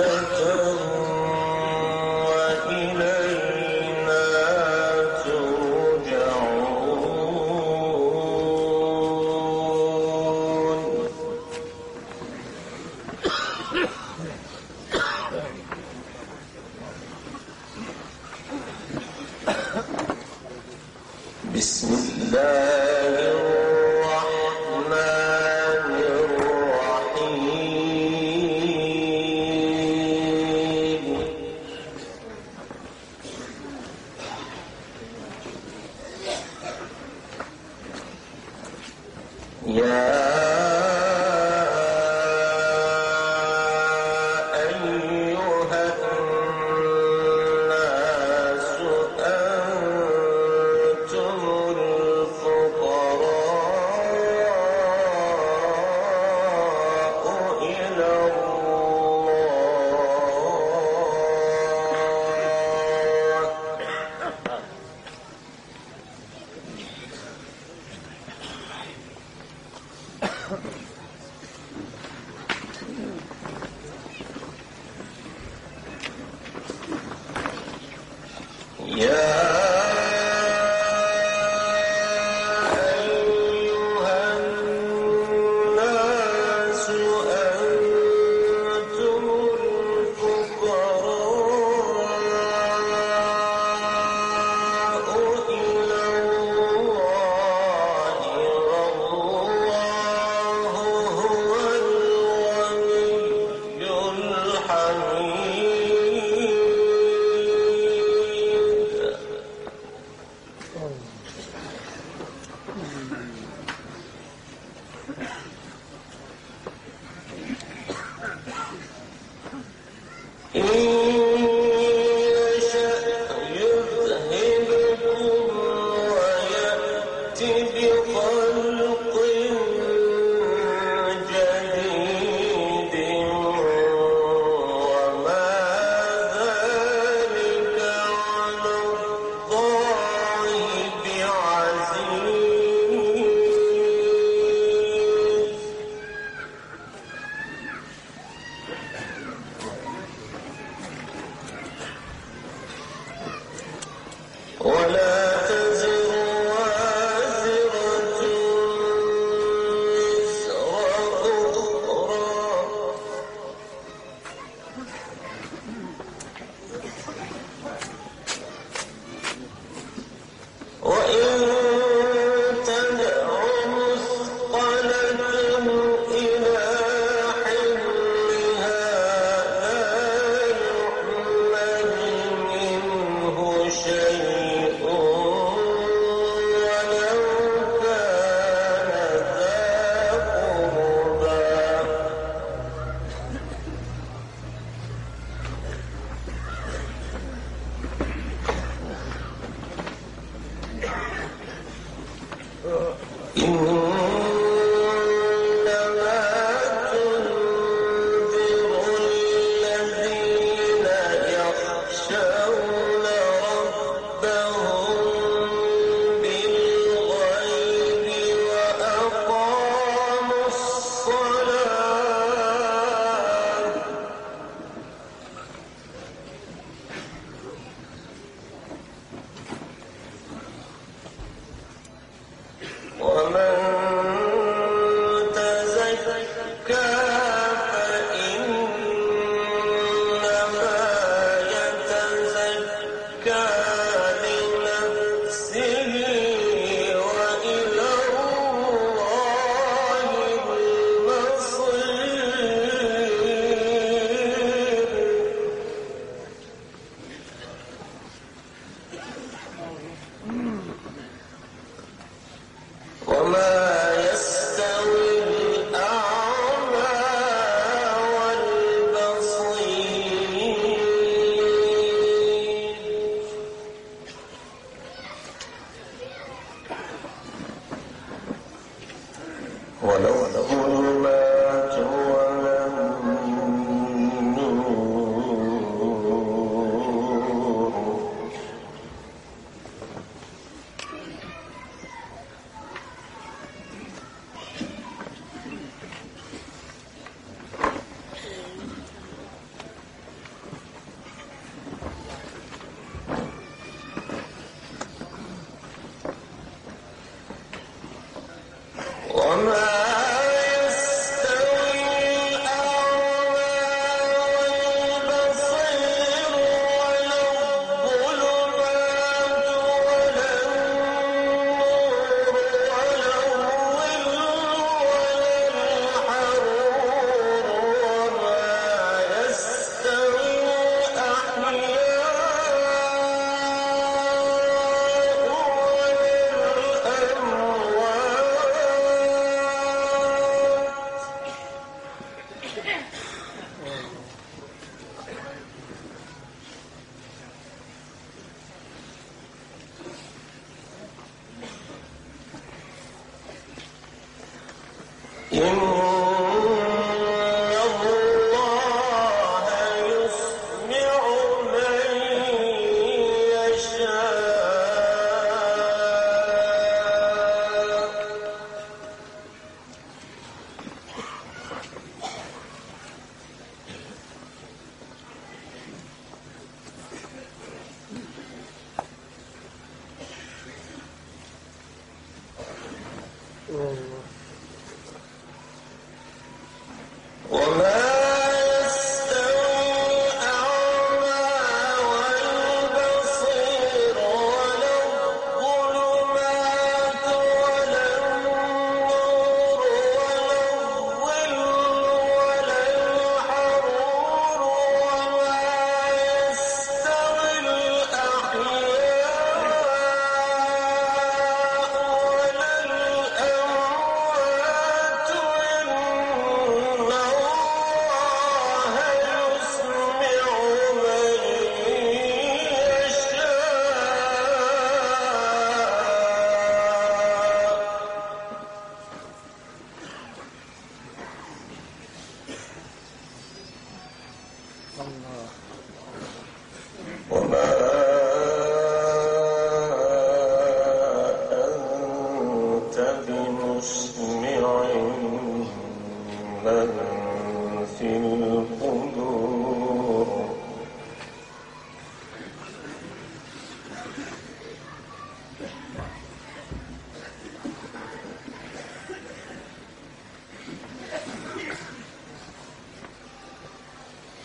ذكر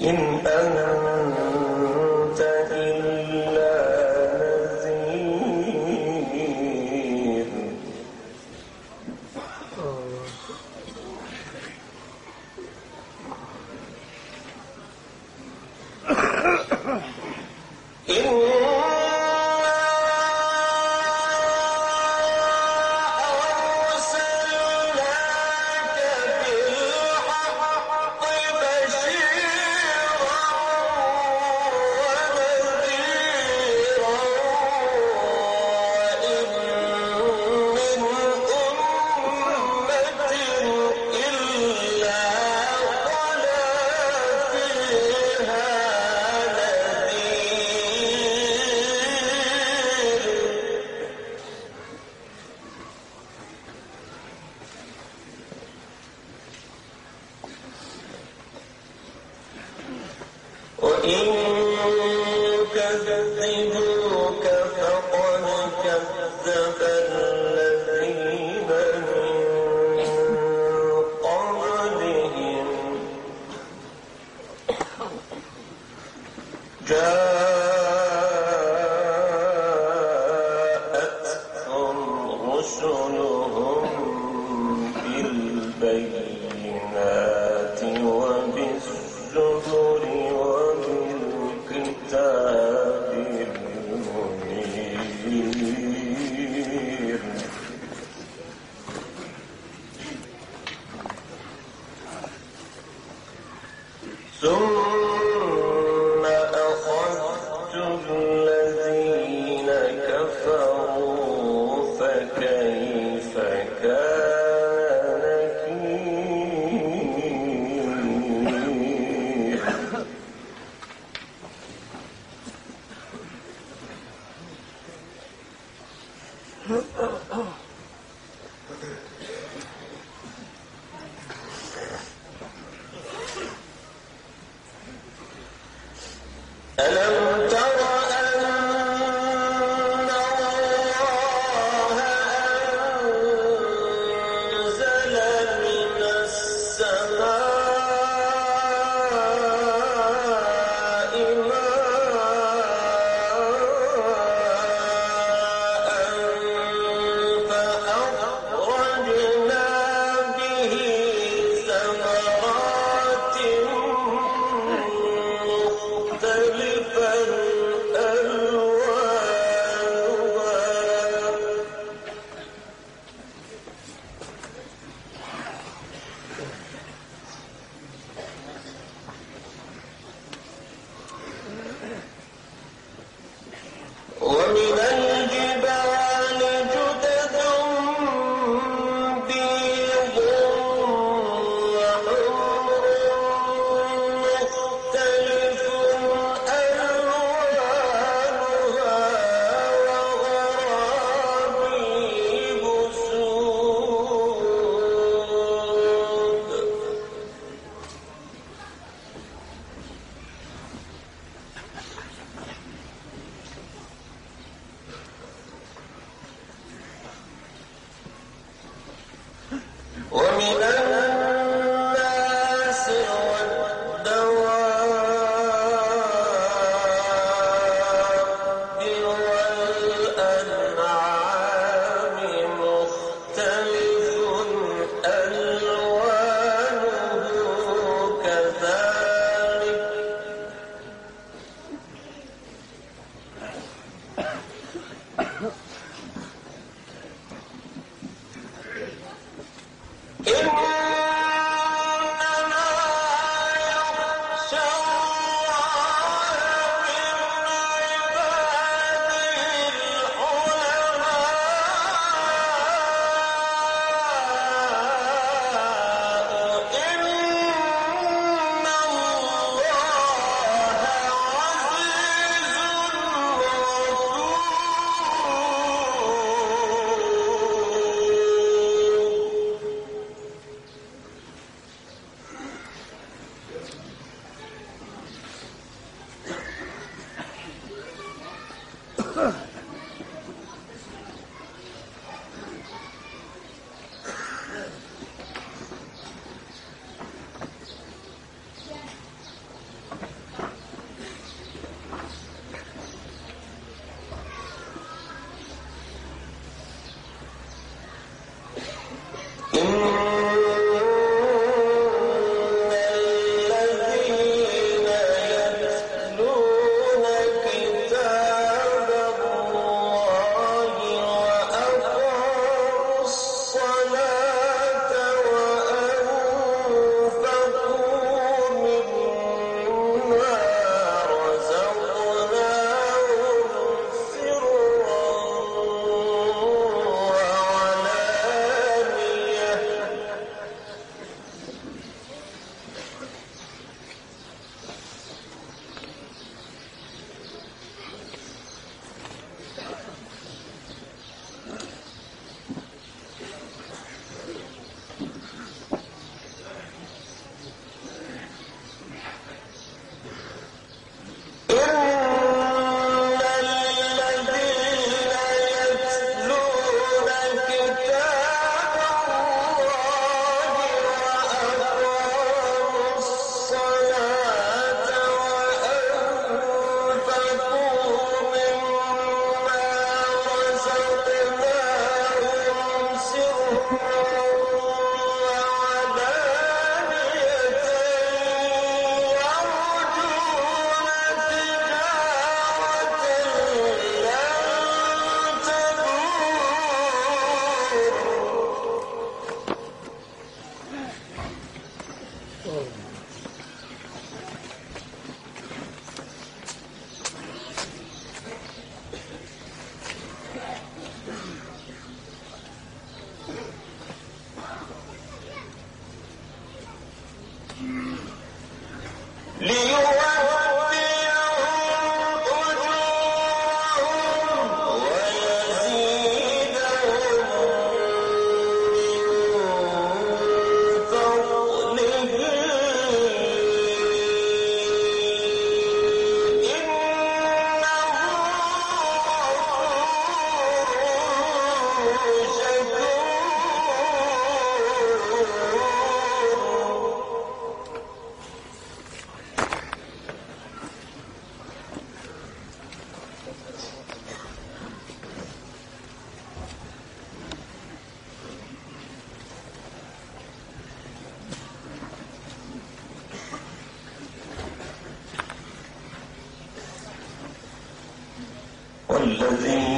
إن أنت الذين